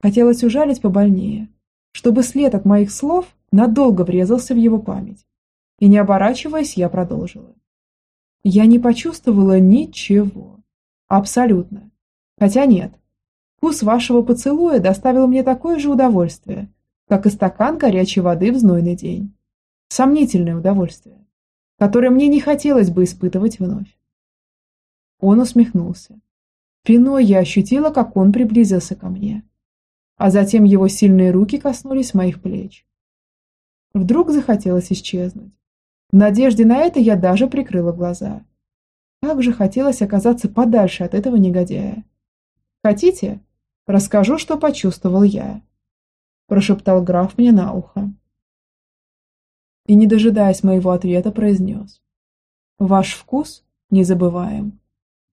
Speaker 1: хотелось ужалить побольнее, чтобы след от моих слов надолго врезался в его память. И не оборачиваясь, я продолжила. Я не почувствовала ничего. Абсолютно. Хотя нет. Вкус вашего поцелуя доставил мне такое же удовольствие, как и стакан горячей воды в знойный день. Сомнительное удовольствие которое мне не хотелось бы испытывать вновь. Он усмехнулся. Спиной я ощутила, как он приблизился ко мне, а затем его сильные руки коснулись моих плеч. Вдруг захотелось исчезнуть. В надежде на это я даже прикрыла глаза. Как же хотелось оказаться подальше от этого негодяя. «Хотите? Расскажу, что почувствовал я», – прошептал граф мне на ухо и, не дожидаясь моего ответа, произнес. «Ваш вкус не забываем.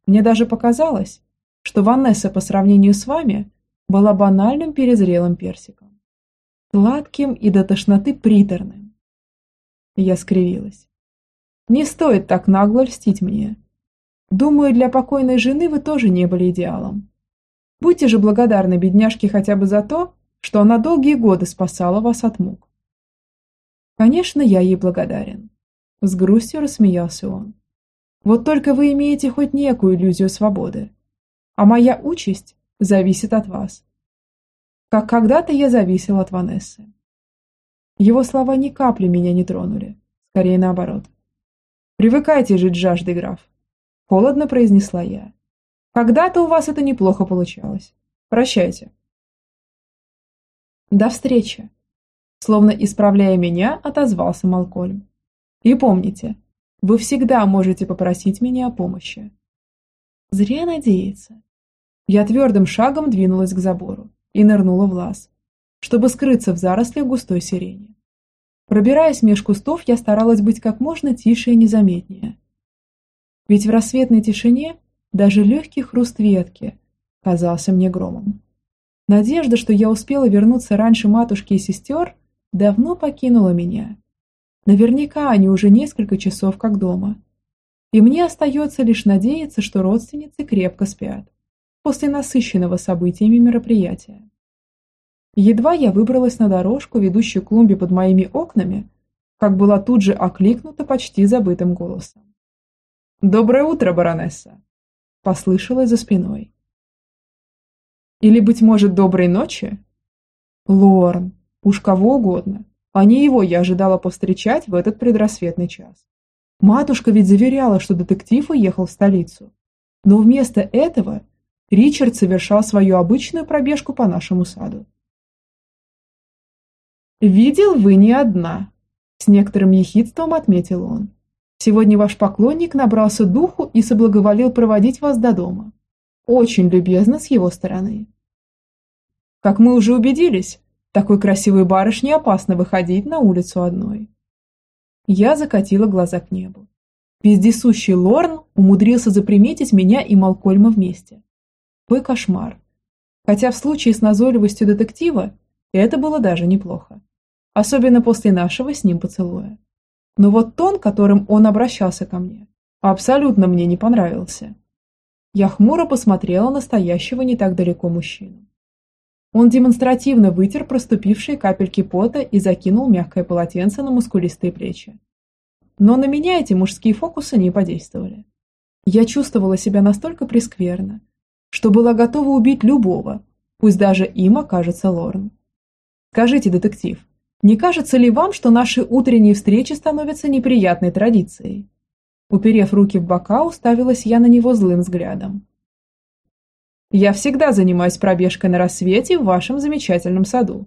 Speaker 1: Мне даже показалось, что Ванесса по сравнению с вами была банальным перезрелым персиком. Сладким и до тошноты приторным». Я скривилась. «Не стоит так нагло льстить мне. Думаю, для покойной жены вы тоже не были идеалом. Будьте же благодарны бедняжке хотя бы за то, что она долгие годы спасала вас от мук. Конечно, я ей благодарен. С грустью рассмеялся он. Вот только вы имеете хоть некую иллюзию свободы. А моя участь зависит от вас. Как когда-то я зависел от Ванессы. Его слова ни капли меня не тронули. Скорее наоборот. «Привыкайте жить жаждой, граф», – холодно произнесла я. «Когда-то у вас это неплохо получалось. Прощайте». «До встречи», Словно исправляя меня, отозвался Малкольм. И помните, вы всегда можете попросить меня о помощи. Зря надеяться. Я твердым шагом двинулась к забору и нырнула в лаз, чтобы скрыться в зарослях густой сирени. Пробираясь меж кустов, я старалась быть как можно тише и незаметнее. Ведь в рассветной тишине даже легкий хруст ветки казался мне громом. Надежда, что я успела вернуться раньше матушки и сестер, давно покинула меня. Наверняка они уже несколько часов как дома. И мне остается лишь надеяться, что родственницы крепко спят после насыщенного событиями мероприятия. Едва я выбралась на дорожку, ведущую к клумбе под моими окнами, как была тут же окликнута почти забытым голосом. «Доброе утро, баронесса!» – послышалось за спиной. «Или, быть может, доброй ночи?» «Лорн, Уж кого угодно, а не его я ожидала повстречать в этот предрассветный час. Матушка ведь заверяла, что детектив уехал в столицу. Но вместо этого Ричард совершал свою обычную пробежку по нашему саду. «Видел вы не одна», – с некоторым ехидством отметил он. Сегодня ваш поклонник набрался духу и соблаговолил проводить вас до дома. Очень любезно с его стороны. Как мы уже убедились, такой красивой барышне опасно выходить на улицу одной. Я закатила глаза к небу. Вездесущий Лорн умудрился заприметить меня и Малкольма вместе. Какой кошмар. Хотя в случае с назойливостью детектива это было даже неплохо. Особенно после нашего с ним поцелуя. Но вот тон, которым он обращался ко мне, абсолютно мне не понравился. Я хмуро посмотрела на стоящего не так далеко мужчину. Он демонстративно вытер проступившие капельки пота и закинул мягкое полотенце на мускулистые плечи. Но на меня эти мужские фокусы не подействовали. Я чувствовала себя настолько прескверно, что была готова убить любого, пусть даже им окажется Лорн. Скажите, детектив, не кажется ли вам, что наши утренние встречи становятся неприятной традицией? Уперев руки в бока, уставилась я на него злым взглядом. «Я всегда занимаюсь пробежкой на рассвете в вашем замечательном саду»,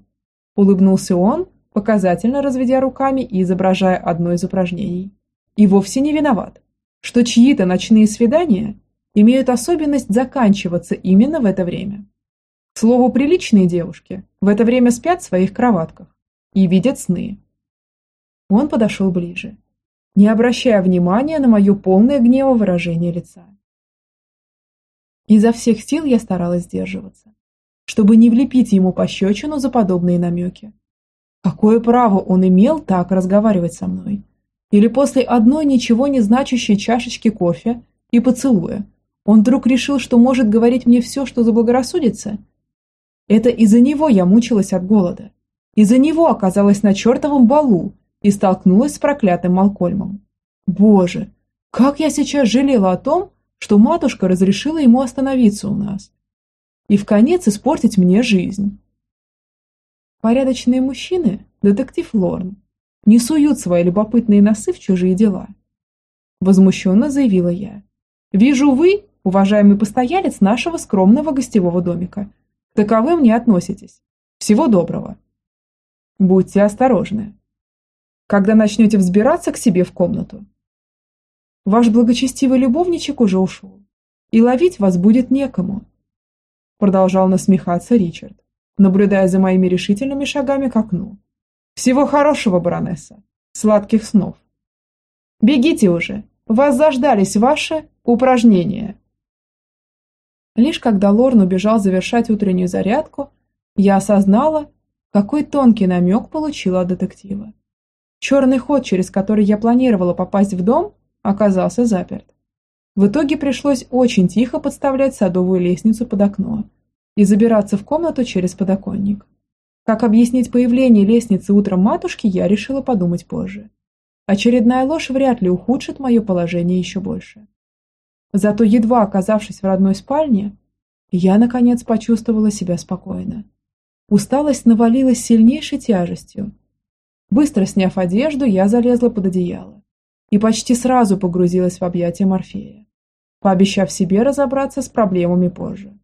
Speaker 1: улыбнулся он, показательно разведя руками и изображая одно из упражнений. «И вовсе не виноват, что чьи-то ночные свидания имеют особенность заканчиваться именно в это время. К слову, приличные девушки в это время спят в своих кроватках и видят сны. Он подошел ближе, не обращая внимания на мое полное гнева выражение лица. Изо всех сил я старалась сдерживаться, чтобы не влепить ему пощечину за подобные намеки. Какое право он имел так разговаривать со мной? Или после одной ничего не значащей чашечки кофе и поцелуя он вдруг решил, что может говорить мне все, что заблагорассудится? Это из-за него я мучилась от голода. Из-за него оказалась на чертовом балу и столкнулась с проклятым Малкольмом. Боже, как я сейчас жалела о том, что матушка разрешила ему остановиться у нас. И в конец испортить мне жизнь. Порядочные мужчины, детектив Лорн, не суют свои любопытные носы в чужие дела. Возмущенно заявила я. Вижу, вы уважаемый постоялец нашего скромного гостевого домика. К таковым не относитесь. Всего доброго. Будьте осторожны. Когда начнете взбираться к себе в комнату. Ваш благочестивый любовничек уже ушел. И ловить вас будет некому. Продолжал насмехаться Ричард, наблюдая за моими решительными шагами к окну. Всего хорошего, баронесса. Сладких снов. Бегите уже. Вас заждались ваши упражнения. Лишь когда Лорн убежал завершать утреннюю зарядку, я осознала, какой тонкий намек получила от детектива. Черный ход, через который я планировала попасть в дом, оказался заперт. В итоге пришлось очень тихо подставлять садовую лестницу под окно и забираться в комнату через подоконник. Как объяснить появление лестницы утром матушки, я решила подумать позже. Очередная ложь вряд ли ухудшит мое положение еще больше. Зато едва оказавшись в родной спальне, я, наконец, почувствовала себя спокойно. Усталость навалилась сильнейшей тяжестью. Быстро сняв одежду, я залезла под одеяло и почти сразу погрузилась в объятия Морфея, пообещав себе разобраться с проблемами позже.